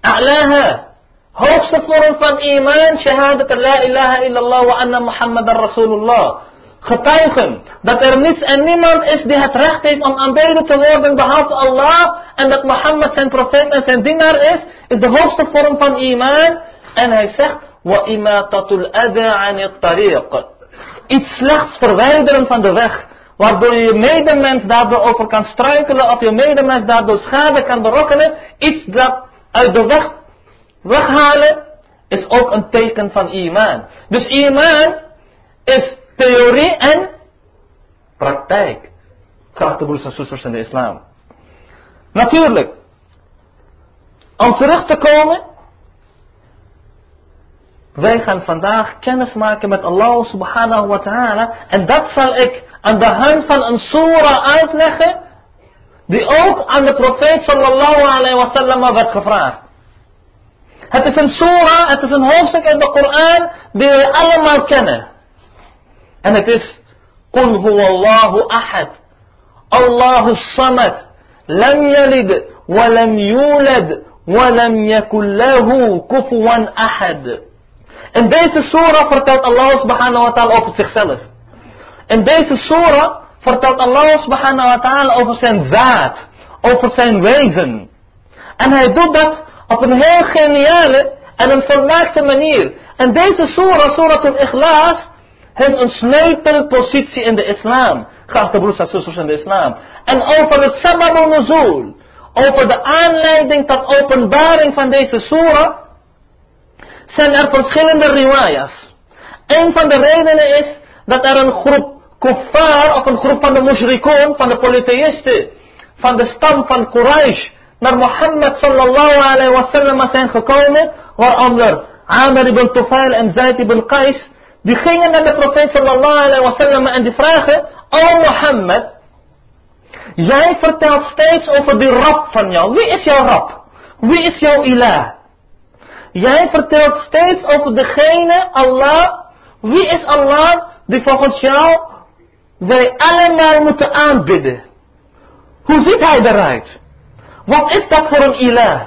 A'laha Hoogste vorm van iman, shahadat la ilaha illallah wa anna Muhammadan Rasulullah. Getuigen dat er niets en niemand is die het recht heeft om aanbeden te worden behalve Allah en dat Mohammed zijn profeet en zijn dienaar is, is de hoogste vorm van iman. En hij zegt, wa imatatul tariq. Iets slechts verwijderen van de weg, waardoor je medemens daardoor over kan struikelen of je medemens daardoor schade kan berokkenen. Iets dat uit de weg weghalen is ook een teken van iman. Dus iman is theorie en praktijk. Geachte broers en zusters in de islam. Natuurlijk, om terug te komen, wij gaan vandaag kennis maken met Allah subhanahu wa ta'ala. En dat zal ik aan de hand van een surah uitleggen, die ook aan de profeet sallallahu alayhi wa sallam werd gevraagd. Het is een surah, het is een hoofdstuk in de Koran die we allemaal kennen. En het is Qul huwallahu ahad. Allahu samad. Lam yalid wa lam yulad wa lam yakul lahu kufuwan ahad. In deze surah vertelt Allah subhanahu wa ta'ala over zichzelf. In deze surah vertelt Allah subhanahu wa ta'ala over zijn zaad, over zijn wezen. En hij doet dat op een heel geniale en een volmaakte manier. En deze surah, surah al-Ikhlas, heeft een sleutelpositie in de islam. Geachte broers en zusters in de islam. En over het sabab al-nuzul, over de aanleiding tot openbaring van deze surah, zijn er verschillende riwayas. Een van de redenen is dat er een groep kuffar of een groep van de mushrikun, van de polytheïsten, van de stam van Quraysh, naar Mohammed sallallahu alayhi wa sallam zijn gekomen, waaronder Amr ibn Tufail en Zaid ibn Qais, die gingen naar de profeet sallallahu alayhi wa sallam en die vragen, O Mohammed, jij vertelt steeds over die rab van jou. Wie is jouw rab? Wie is jouw ilah? Jij vertelt steeds over degene, Allah. Wie is Allah die volgens jou wij allemaal moeten aanbidden? Hoe ziet hij eruit? Wat is dat voor een ilah?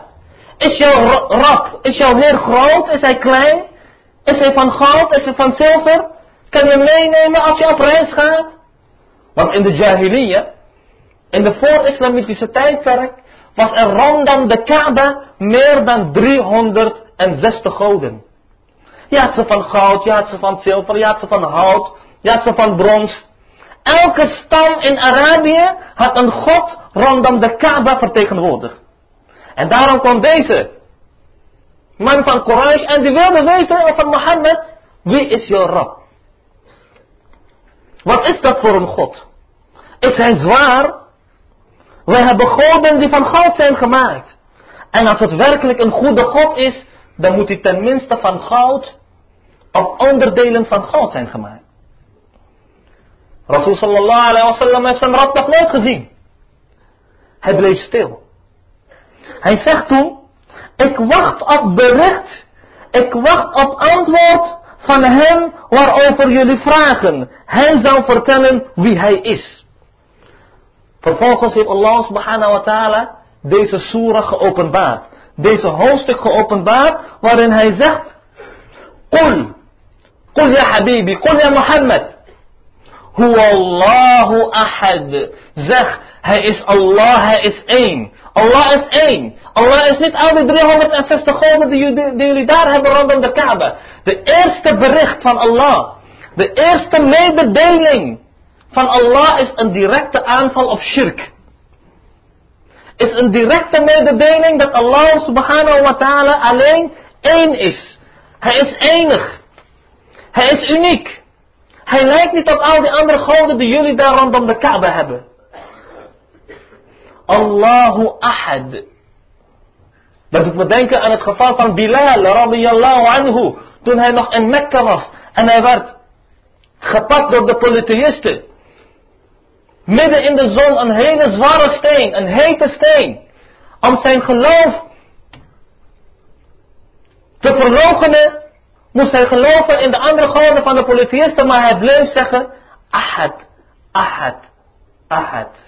Is jouw rab, is jouw heer groot? Is hij klein? Is hij van goud? Is hij van zilver? Kan je meenemen als je op reis gaat? Want in de Jahiliyyah, in de voor-islamitische tijdperk, was er rondom de Kaaba meer dan 360 goden. Je had ze van goud, je had ze van zilver, je had ze van hout, je had ze van brons. Elke stam in Arabië had een god rondom de Kaaba vertegenwoordigd. En daarom kwam deze man van Quraysh en die wilde weten van Mohammed, wie is jouw Rab? Wat is dat voor een God? Is hij zwaar? Wij hebben goden die van goud zijn gemaakt. En als het werkelijk een goede God is, dan moet hij tenminste van goud of onderdelen van goud zijn gemaakt. Rasul sallallahu alayhi wa sallam heeft zijn rab nog nooit gezien. Hij bleef stil. Hij zegt toen, ik wacht op bericht, ik wacht op antwoord van hem waarover jullie vragen. Hij zal vertellen wie hij is. Vervolgens heeft Allah subhanahu wa ta'ala deze surah geopenbaard. Deze hoofdstuk geopenbaard waarin hij zegt, Qul, Qul ya habibi, Qul ya Muhammad. Allahu ahad. Zeg, hij is Allah, hij is één. Allah is één. Allah is niet al die 360 goden die, jullie daar hebben rondom de Kaaba. De eerste bericht van Allah. De eerste mededeling van Allah is een directe aanval op shirk. Is een directe mededeling dat Allah subhanahu wa ta'ala alleen één is. Hij is enig. Hij is uniek. Hij lijkt niet op al die andere goden die jullie daar rondom de Kaaba hebben. Allahu Ahad. Dat doet me denken aan het geval van Bilal radiyallahu anhu. Toen hij nog in Mekka was. En hij werd gepakt door de polytheïsten. Midden in de zon een hele zware steen. Een hete steen. Om zijn geloof te verloochenen. Moest hij geloven in de andere goden van de polytheïsten. Maar hij bleef zeggen. Ahad. Ahad. Ahad.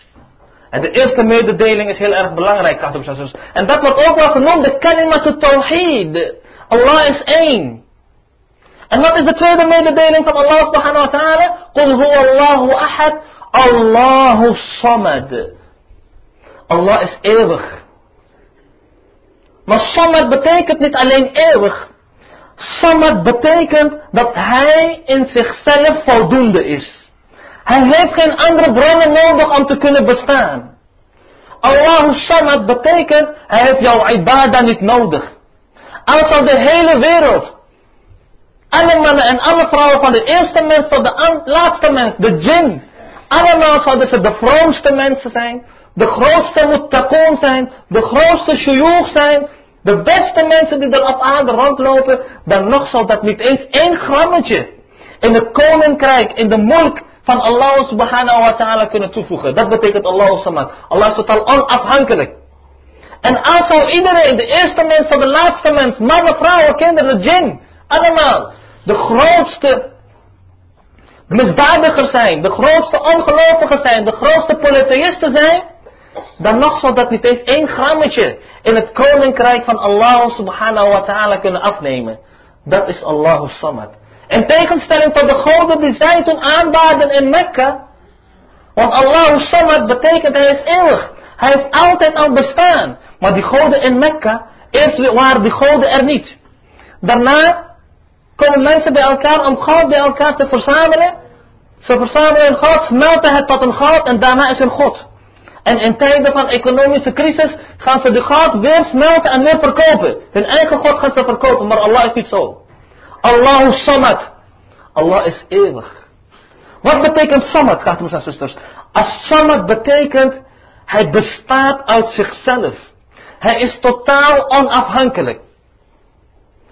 En de eerste mededeling is heel erg belangrijk, En dat wordt ook wel genoemd de kalimat tawhid. Allah is één. En wat is de tweede mededeling van Allah subhanahu wa ta'ala? Qul ahad, Allahu samad. Allah is eeuwig. Maar samad betekent niet alleen eeuwig. Samad betekent dat hij in zichzelf voldoende is. Hij heeft geen andere bronnen nodig om te kunnen bestaan. Allahu Samad betekent, hij heeft jouw ibadah niet nodig. Als al de hele wereld, alle mannen en alle vrouwen van de eerste mens tot de laatste mens, de jinn, allemaal zouden ze de vroomste mensen zijn, de grootste muttaqoon zijn, de grootste shuyukh zijn, de beste mensen die er op aarde rondlopen, dan nog zal dat niet eens één grammetje in het koninkrijk, in de mulk van Allah subhanahu wa ta'ala kunnen toevoegen. Dat betekent Allah samad. Allah is totaal onafhankelijk. En als zou iedereen, de eerste mens van de laatste mens, mannen, vrouwen, kinderen, jinn, allemaal, de grootste misdadigers zijn, de grootste ongelovigen zijn, de grootste polytheïsten zijn, dan nog zou dat niet eens één grammetje in het koninkrijk van Allah subhanahu wa ta'ala kunnen afnemen. Dat is Allah samad. In tegenstelling tot de goden die zij toen aanbaden in Mekka. Want Allah Samad betekent hij is eeuwig. Hij heeft altijd al bestaan. Maar die goden in Mekka, eerst waren die goden er niet. Daarna komen mensen bij elkaar om God bij elkaar te verzamelen. Ze verzamelen een God, smelten het tot een God en daarna is er God. En in tijden van economische crisis gaan ze de God weer smelten en weer verkopen. Hun eigen God gaan ze verkopen, maar Allah is niet zo. Allahu Samad. Allah is eeuwig. Wat betekent samad, broers en zusters? Als samad betekent, hij bestaat uit zichzelf. Hij is totaal onafhankelijk.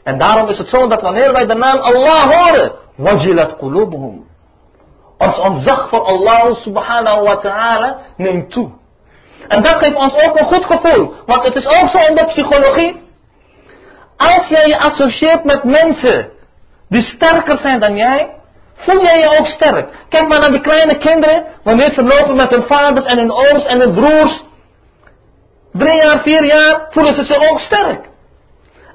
En daarom is het zo dat wanneer wij de naam Allah horen, wajilat qulubuhum. Ons ontzag voor Allah subhanahu wa ta'ala neemt toe. En dat geeft ons ook een goed gevoel. Want het is ook zo in de psychologie. Als jij je associeert met mensen die sterker zijn dan jij, voel jij je ook sterk. Kijk maar naar die kleine kinderen, wanneer ze lopen met hun vaders en hun ooms en hun broers. Drie jaar, vier jaar, voelen ze zich ook sterk.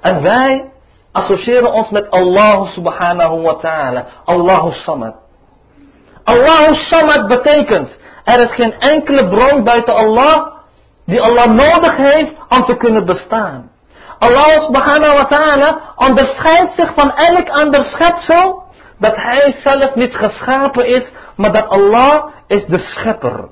En wij associëren ons met Allah subhanahu wa ta'ala. Allahu samad. Allahu samad betekent, er is geen enkele bron buiten Allah die Allah nodig heeft om te kunnen bestaan. Allah subhanahu wa ta'ala onderscheidt zich van elk ander schepsel dat hij zelf niet geschapen is, maar dat Allah is de schepper.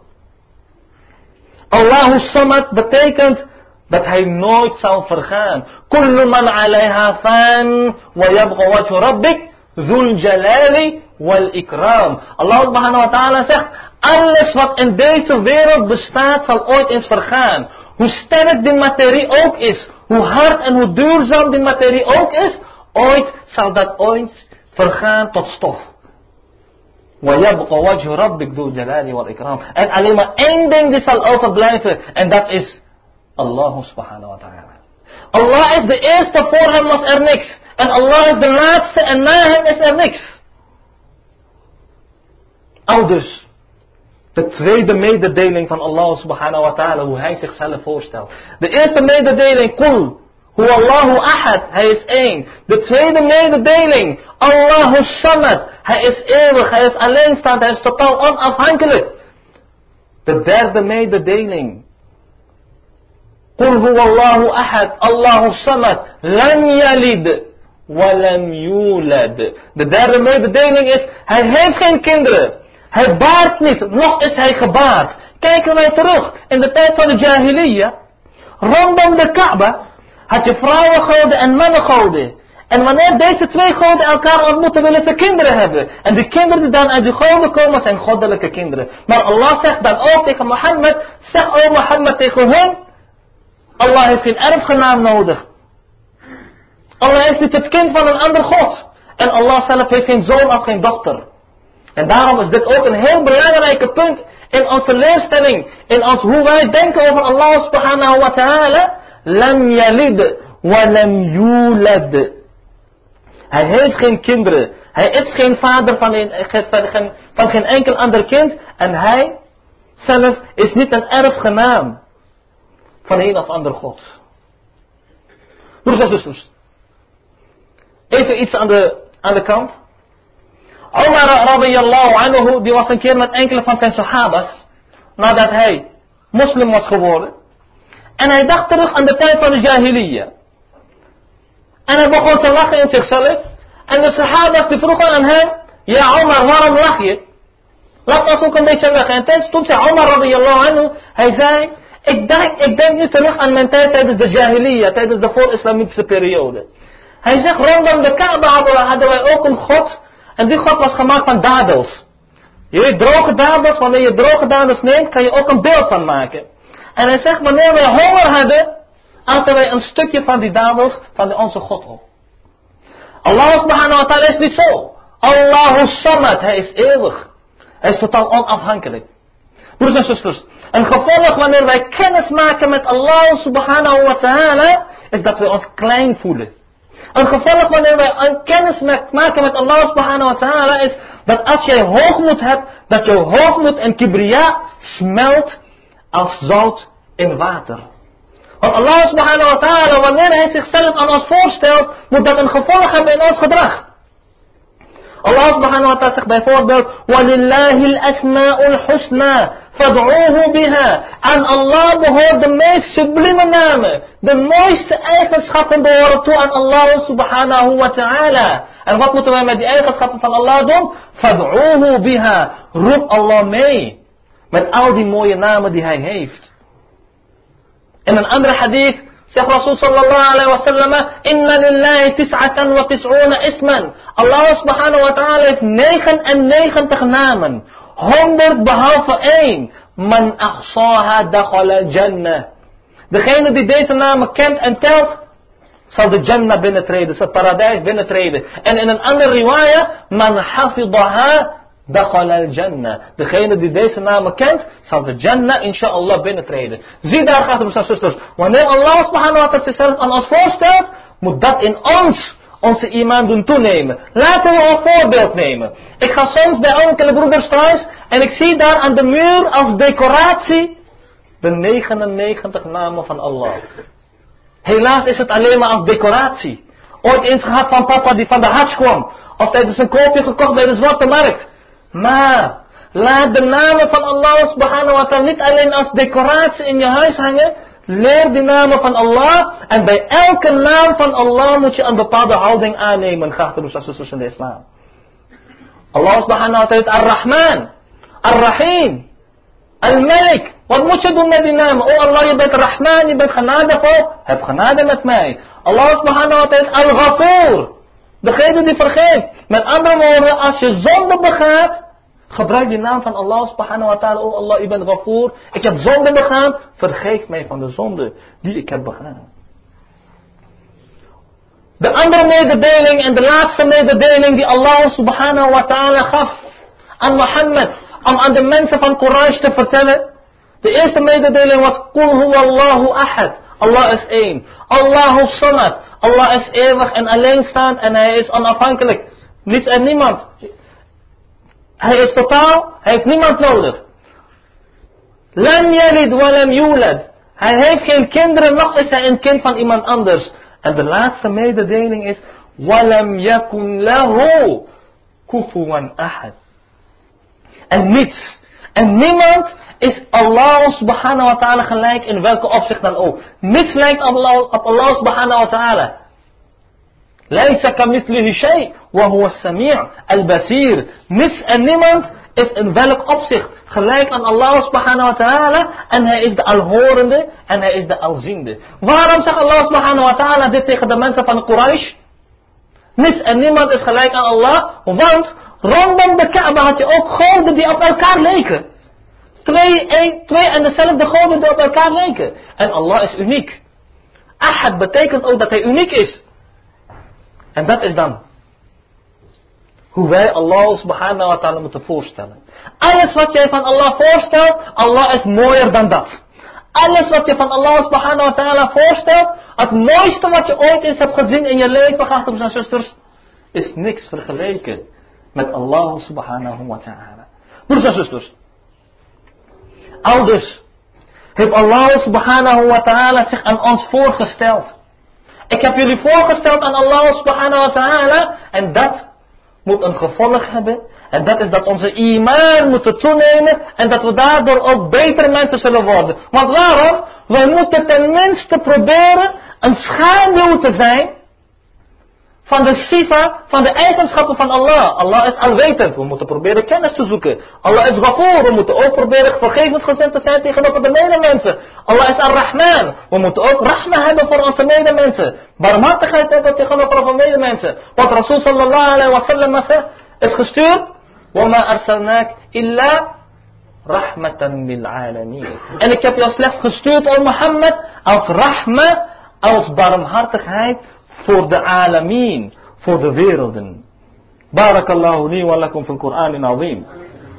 Allahu samad betekent dat hij nooit zal vergaan. Kullu man alayha fan wa yabqa rabbik dhul jalali wal ikram. Allah subhanahu wa ta'ala zegt, alles wat in deze wereld bestaat zal ooit eens vergaan. Hoe sterk die materie ook is, hoe hard en hoe duurzaam die materie ook is, ooit zal dat ooit vergaan tot stof. En alleen maar één ding die zal overblijven en dat is Allah subhanahu wa ta'ala. Allah is de eerste, voor hem was er niks. En Allah is de laatste en na hem is er niks. Ouders. de tweede mededeling van Allah subhanahu wa ta'ala, hoe hij zichzelf voorstelt. De eerste mededeling, kul, hoe Allahu ahad, hij is één. De tweede mededeling, Allahu samad, hij is eeuwig, hij is alleenstaand, hij is totaal onafhankelijk. De derde mededeling, قل هو الله أحد الله الصمد لم يلد ولم يولد. De derde mededeling is, hij heeft geen kinderen. hij baart niet, nog is hij gebaard. Kijken wij terug in de tijd van de Jahiliyyah. Rondom de Kaaba had je vrouwengoden en mannengoden. En wanneer deze twee goden elkaar ontmoeten, willen ze kinderen hebben. En de kinderen die dan uit die goden komen, zijn goddelijke kinderen. Maar Allah zegt dan ook tegen Mohammed, zeg o Mohammed tegen hen, Allah heeft geen erfgenaam nodig. Allah is niet het kind van een ander God. En Allah zelf heeft geen zoon of geen dochter. En daarom is dit ook een heel belangrijke punt in onze leerstelling. In ons, hoe wij denken over Allah subhanahu wa ta'ala. Lam yalid wa lam yulad. Hij heeft geen kinderen. Hij is geen vader van, een, van, van geen enkel ander kind. En hij zelf is niet een erfgenaam van een of ander God. Broers en zusters. Even iets aan de, aan de kant. Omar radiyallahu anhu, die was een keer met enkele van zijn sahabas, nadat hij moslim was geworden. En hij dacht terug aan de tijd van de jahiliyyah. En hij begon te lachen in zichzelf. En de sahabas die vroegen aan hem, ja Omar, waarom lach je? Laat ons ook een beetje weg. En toen zei Omar radiyallahu anhu, hij zei, ik denk, ik denk nu terug aan mijn tijd tijdens de jahiliyyah, tijdens de voor-islamitische periode. Hij zegt, rondom de Kaaba hadden wij ook een God. En die God was gemaakt van dadels. Je weet, droge dadels, wanneer je droge dadels neemt, kan je ook een beeld van maken. En hij zegt, wanneer wij honger hadden, aten wij een stukje van die dadels van onze God op. Allah subhanahu wa ta'ala is niet zo. Allahu samad, hij is eeuwig. Hij is totaal onafhankelijk. Broers en zusters, een gevolg wanneer wij kennis maken met Allah subhanahu wa ta'ala, is dat we ons klein voelen. Een gevolg wanneer wij kennis maken met Allah subhanahu wa ta'ala is dat als jij hoogmoed hebt, dat jouw hoogmoed en kibriya smelt als zout in water. Want Allah subhanahu wa ta'ala, wanneer hij zichzelf aan ons voorstelt, moet dat een gevolg hebben in ons gedrag. Allah subhanahu wa ta'ala zegt bijvoorbeeld, وَلِلَّهِ الْأَسْمَاءُ الْحُسْنَى فَادْعُوهُ بِهَا Aan Allah behoort de meest sublieme namen. De mooiste eigenschappen behoren toe aan Allah subhanahu wa ta'ala. En wat moeten wij met die eigenschappen van Allah doen? فَادْعُوهُ بِهَا Roep Allah mee. Met al die mooie namen die hij heeft. In een andere hadith Zegt Rasul sallallahu alaihi wasallam, Inna lillahi tis'atan wa tis'una isman. Allah subhanahu wa ta'ala heeft 99 namen. 100 behalve één. Man ahsaha dakhala jannah. Degene die deze namen kent en telt, zal de Jannah binnentreden, zal het paradijs binnentreden. En in een andere riwaya, man hafidaha dakhala al-jannah. Degene die deze namen kent, zal de Jannah inshallah binnentreden. Zie daar gaat broers en zusters. Wanneer Allah subhanahu wa ta'ala zichzelf aan ons voorstelt, moet dat in ons onze iman doen toenemen. Laten we een voorbeeld nemen. Ik ga soms bij enkele broeders thuis en ik zie daar aan de muur als decoratie de 99 namen van Allah. Helaas is het alleen maar als decoratie. Ooit eens gehad van papa die van de Hajj kwam. Of tijdens een koopje gekocht bij de Zwarte Markt. Maar, laat de namen van Allah subhanahu wa ta'ala niet alleen als decoratie in je huis hangen. Leer de namen van Allah. En bij elke naam van Allah moet je een bepaalde houding aannemen. Geachte broers in de islam. Allah subhanahu wa ta'ala is Ar-Rahman. Ar-Rahim. Al-Malik. Wat moet je doen met die namen? Oh Allah, je bent Rahman, je bent genadevol. Heb genade met mij. Allah subhanahu wa ta'ala is Al-Ghafur. Degene die vergeeft. Met andere woorden, als je zonde begaat, gebruik die naam van Allah subhanahu wa ta'ala. Oh Allah, je bent. Ik heb zonde begaan. Vergeef mij van de zonde die ik heb begaan. De andere mededeling en de laatste mededeling die Allah subhanahu wa ta'ala gaf aan Mohammed om aan de mensen van Quraysh te vertellen. De eerste mededeling was Kul huwallahu ahad. Allah is één. Allahu samad. Allah is eeuwig en alleenstaand en hij is onafhankelijk. Niets en niemand. Hij is totaal, hij heeft niemand nodig. Lam yalid wa lam yulad. Hij heeft geen kinderen, nog is hij een kind van iemand anders. En de laatste mededeling is, walam yakun lahu kufuwan ahad. En niets. En niemand is Allah subhanahu wa ta'ala gelijk in welke opzicht dan ook. Niks lijkt Allah, op Allah subhanahu wa ta'ala. Laysa kamithlihi shay, wa huwa sami' al-basir. Niks en niemand is in welk opzicht gelijk aan Allah subhanahu wa ta'ala en hij is de alhorende en hij is de alziende. Waarom zegt Allah subhanahu wa ta'ala dit tegen de mensen van Quraysh? Niets en niemand is gelijk aan Allah, want rondom de Kaaba had je ook goden die op elkaar leken. Twee, een, twee en dezelfde goden die op elkaar leken. En Allah is uniek. Ahad betekent ook dat hij uniek is. En dat is dan hoe wij Allah subhanahu wa ta'ala moeten voorstellen. Alles wat jij van Allah voorstelt, Allah is mooier dan dat. Alles wat je van Allah subhanahu wa ta'ala voorstelt, het mooiste wat je ooit eens hebt gezien in je leven, geachte en zusters, is niks vergeleken met Allah subhanahu wa ta'ala. Broers en zusters, aldus heeft Allah subhanahu wa ta'ala zich aan ons voorgesteld. Ik heb jullie voorgesteld aan Allah subhanahu wa ta'ala en dat moet een gevolg hebben. En dat is dat onze iman moet toenemen en dat we daardoor ook betere mensen zullen worden. Want waarom? Wij moeten tenminste proberen een schaduw te zijn van de sifa, van de eigenschappen van Allah. Allah is alwetend. We moeten proberen kennis te zoeken. Allah is ghafoor. We moeten ook proberen vergevensgezind te zijn tegenover de medemensen. Allah is ar-Rahman. We moeten ook rahma hebben voor onze medemensen. Barmhartigheid hebben tegenover onze medemensen. Wat Rasul sallallahu alayhi wa sallam is gestuurd. وَمَا أَرْسَلْنَاكَ إِلَّا rahmatan lil alamin. En ik heb jou slechts gestuurd, o Mohammed, als rahma, als barmhartigheid voor de alameen, voor de werelden. بارك الله لي ولكم في القرآن العظيم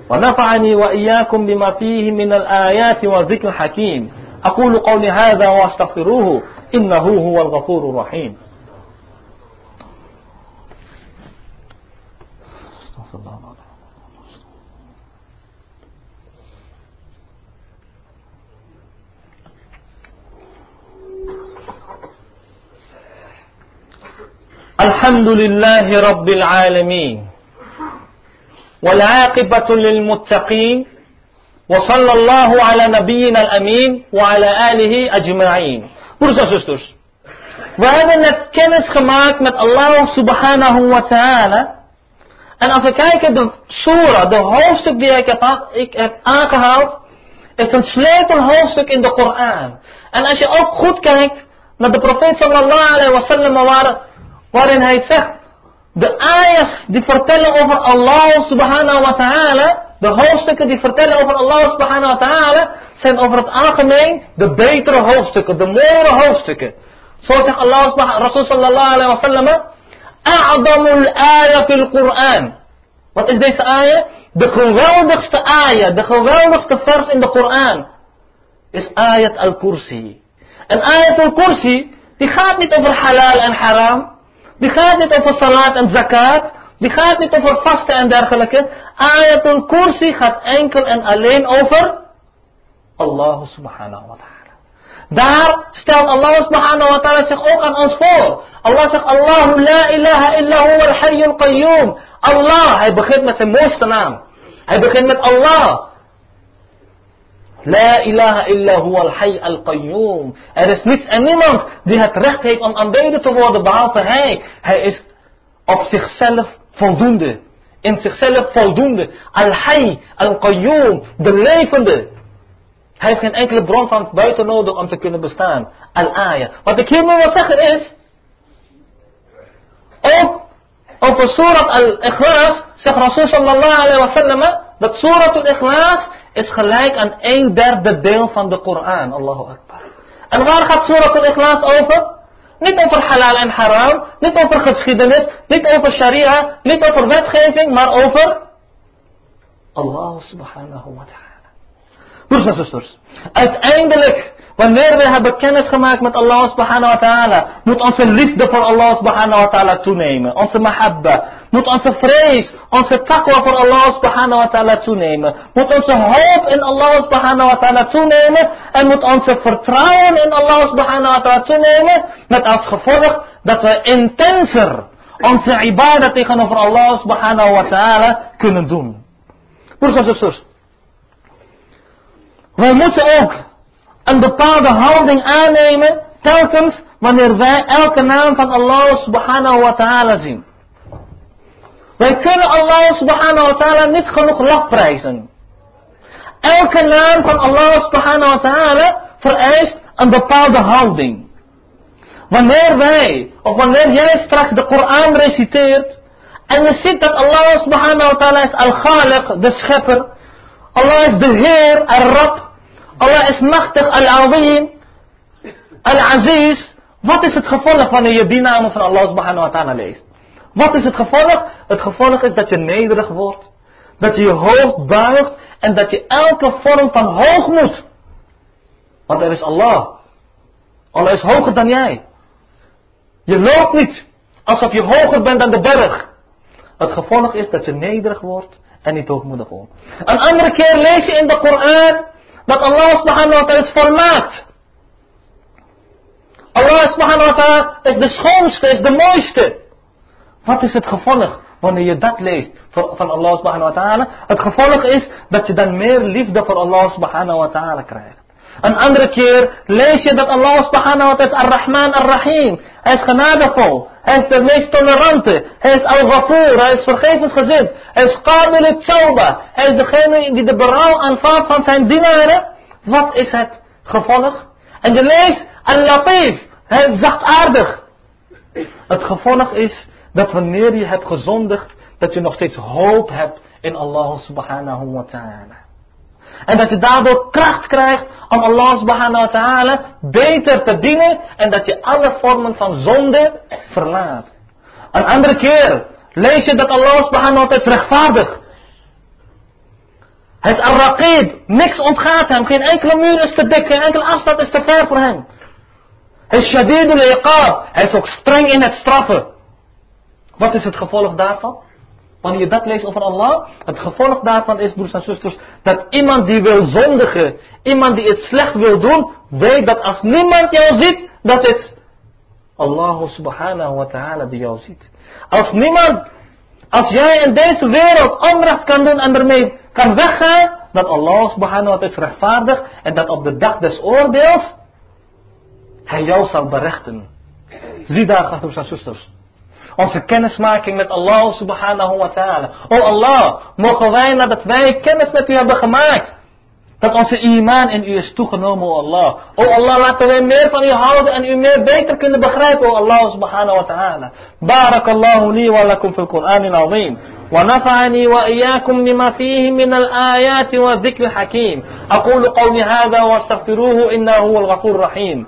ونفعني وإياكم بما فيه من الآيات والذكر الحكيم أقول قولي هذا واستغفروه إنه هو الغفور الرحيم الحمد لله رب العالمين والعاقبة للمتقين وصلى الله على نبينا الأمين وعلى آله أجمعين. برسوس وهذا نتكنس خماك من الله سبحانه وتعالى أن أصلا كايك بسورة ده هوستك دي ايك اقهاوت is een sleutelhoofdstuk in de Koran. En als je ook goed kijkt naar de profeet sallallahu alaihi wa sallam waren waarin hij zegt, de ayahs die vertellen over Allah subhanahu wa ta'ala, de hoofdstukken die vertellen over Allah subhanahu wa ta'ala, zijn over het algemeen de betere hoofdstukken, de mooie hoofdstukken. Zo zegt Allah Rasul sallallahu alayhi wa sallam, A'damul ayah fil Qur'an. Wat is deze ayah? De geweldigste ayah, de geweldigste vers in de Koran is ayat al-Kursi. En ayat al-Kursi, die gaat niet over halal en haram. Die gaat niet over salat en zakat. Die gaat niet over vasten en dergelijke. Ayat al-Kursi gaat enkel en alleen over Allah subhanahu wa ta'ala. Daar stelt Allah subhanahu wa ta'ala zich ook aan ons voor. Allah zegt, Allahu la ilaha illa huwa al-hayy al-qayyum. Allah, hij begint met zijn mooiste naam. Hij begint met Allah. La ilaha illa huwa al-hayy al-qayyum. Er is niets en niemand die het recht heeft om aanbeden te worden behalve hij. Hij is op zichzelf voldoende. In zichzelf voldoende. Al-hayy al-qayyum. De levende. Hij heeft geen enkele bron van buiten nodig om te kunnen bestaan. Al-aya. Wat ik hiermee wil zeggen is. Ook over Surat al-Ikhlas zegt Rasul sallallahu alayhi wa sallam. Dat Surat al-Ikhlas is gelijk aan een derde deel van de Koran. Allahu Akbar. En waar gaat Surat al-Ikhlas over? Niet over halal en haram, niet over geschiedenis, niet over sharia, niet over wetgeving, maar over Allah subhanahu wa ta'ala. Broers en zusters, uiteindelijk, wanneer we hebben kennis gemaakt met Allah subhanahu wa ta'ala, moet onze liefde voor Allah subhanahu wa ta'ala toenemen. Onze mahabba. Moet onze vrees, onze takwa voor Allah subhanahu wa ta'ala toenemen. Moet onze hoop in Allah subhanahu wa ta'ala toenemen. En moet onze vertrouwen in Allah subhanahu wa ta'ala toenemen. Met als gevolg dat we intenser onze ibadah tegenover Allah subhanahu wa ta'ala kunnen doen. Broers en zusters, wij moeten ook een bepaalde houding aannemen telkens wanneer wij elke naam van Allah subhanahu wa ta'ala zien. Wij kunnen Allah subhanahu wa ta'ala niet genoeg lofprijzen. Elke naam van Allah subhanahu wa ta'ala vereist een bepaalde houding. Wanneer wij, of wanneer jij straks de Koran reciteert, en je ziet dat Allah subhanahu wa ta'ala is al-Khaliq, de schepper, Allah is de Heer, al-Rab, Allah is machtig, al-azim, al-aziz. Wat is het gevolg wanneer je die namen van Allah subhanahu wa ta'ala leest? Wat is het gevolg? Het gevolg is dat je nederig wordt. Dat je je hoofd buigt. En dat je elke vorm van hoogmoed. Want er is Allah. Allah is hoger dan jij. Je loopt niet alsof je hoger bent dan de berg. Het gevolg is dat je nederig wordt en niet hoogmoedig wordt. Een andere keer lees je in de Koran dat Allah subhanahu wa ta'ala is volmaakt. Allah subhanahu wa ta'ala is de schoonste, is de mooiste. Wat is het gevolg wanneer je dat leest van Allah subhanahu wa ta'ala? Het gevolg is dat je dan meer liefde voor Allah subhanahu wa ta'ala krijgt. Een andere keer lees je dat Allah subhanahu wa ta'ala is ar-Rahman ar-Rahim. Hij is genadevol. Hij is de meest tolerante. Hij is al-Ghafoor. Hij is vergevensgezind. Hij is qabil al Hij is degene die de berouw aanvaardt van zijn dienaren. Wat is het gevolg? En je leest al-Latif. Hij is zachtaardig. Het gevolg is dat wanneer je hebt gezondigd, dat je nog steeds hoop hebt in Allah subhanahu wa ta'ala. En dat je daardoor kracht krijgt om Allah subhanahu wa ta'ala beter te dienen. En dat je alle vormen van zonde verlaat. Een andere keer lees je dat Allah subhanahu wa ta'ala is rechtvaardig. Hij is al-raqib. Niks ontgaat hem. Geen enkele muur is te dik. Geen enkele afstand is te ver voor hem. Hij is shadid al Hij is ook streng in het straffen. Wat is het gevolg daarvan? Wanneer je dat leest over Allah, het gevolg daarvan is, broers en zusters, dat iemand die wil zondigen, iemand die het slecht wil doen, weet dat als niemand jou ziet, dat het Allah subhanahu wa ta'ala die jou ziet. Als niemand, als jij in deze wereld onrecht kan doen en ermee kan weggaan, dat Allah subhanahu wa ta'ala is rechtvaardig en dat op de dag des oordeels hij jou zal berechten. Zie daar, broers en zusters. Onze kennismaking met Allah subhanahu wa ta'ala. O Allah, mogen wij nadat wij kennis met u hebben gemaakt. Dat onze iman in u is toegenomen, o Allah. O Allah, laten wij meer van u houden en u meer beter kunnen begrijpen, o Allah subhanahu wa ta'ala. Barakallahu li wa lakum fil Qur'an al-azim. ونفعني وإياكم بما فيه من الآيات والذكر الحكيم أقول قولي هذا واستغفروه إنه هو الغفور الرحيم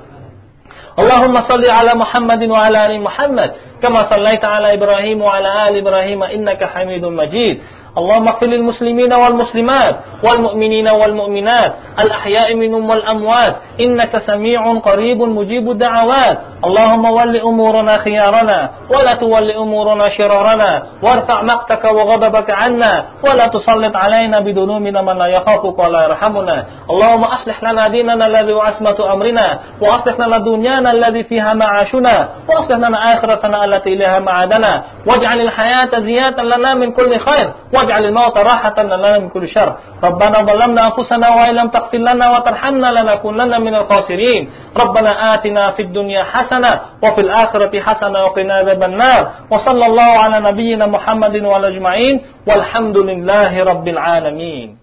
اللهم صل على محمد وعلى آل محمد كما صليت على إبراهيم وعلى آل إبراهيم إنك حميد مجيد. اللهم اغفر للمسلمين والمسلمات والمؤمنين والمؤمنات الأحياء منهم والأموات إنك سميع قريب مجيب الدعوات. اللهم ول أمورنا خيارنا ولا تول أمورنا شرارنا. وارفع مقتك وغضبك عنا ولا تسلط علينا بذنوبنا من لا يخافك ولا يرحمنا. اللهم أصلح لنا ديننا الذي هو عصمة أمرنا وأصلح لنا دنيانا الذي فيها معاشنا وأصلح لنا آخرتنا التي إليها معادنا. واجعل الحياة زيادة لنا من كل خير واجعل الموت راحة لنا من كل شر. ربنا ظلمنا أنفسنا وإن لم تغفر لنا وترحمنا لنكونن من الخاسرين. ربنا آتنا في الدنيا حسنة وفي الآخرة حسنة وقنا عذاب النار. وصلى الله على نبينا محمد وعلى أجمعين. والحمد لله رب العالمين.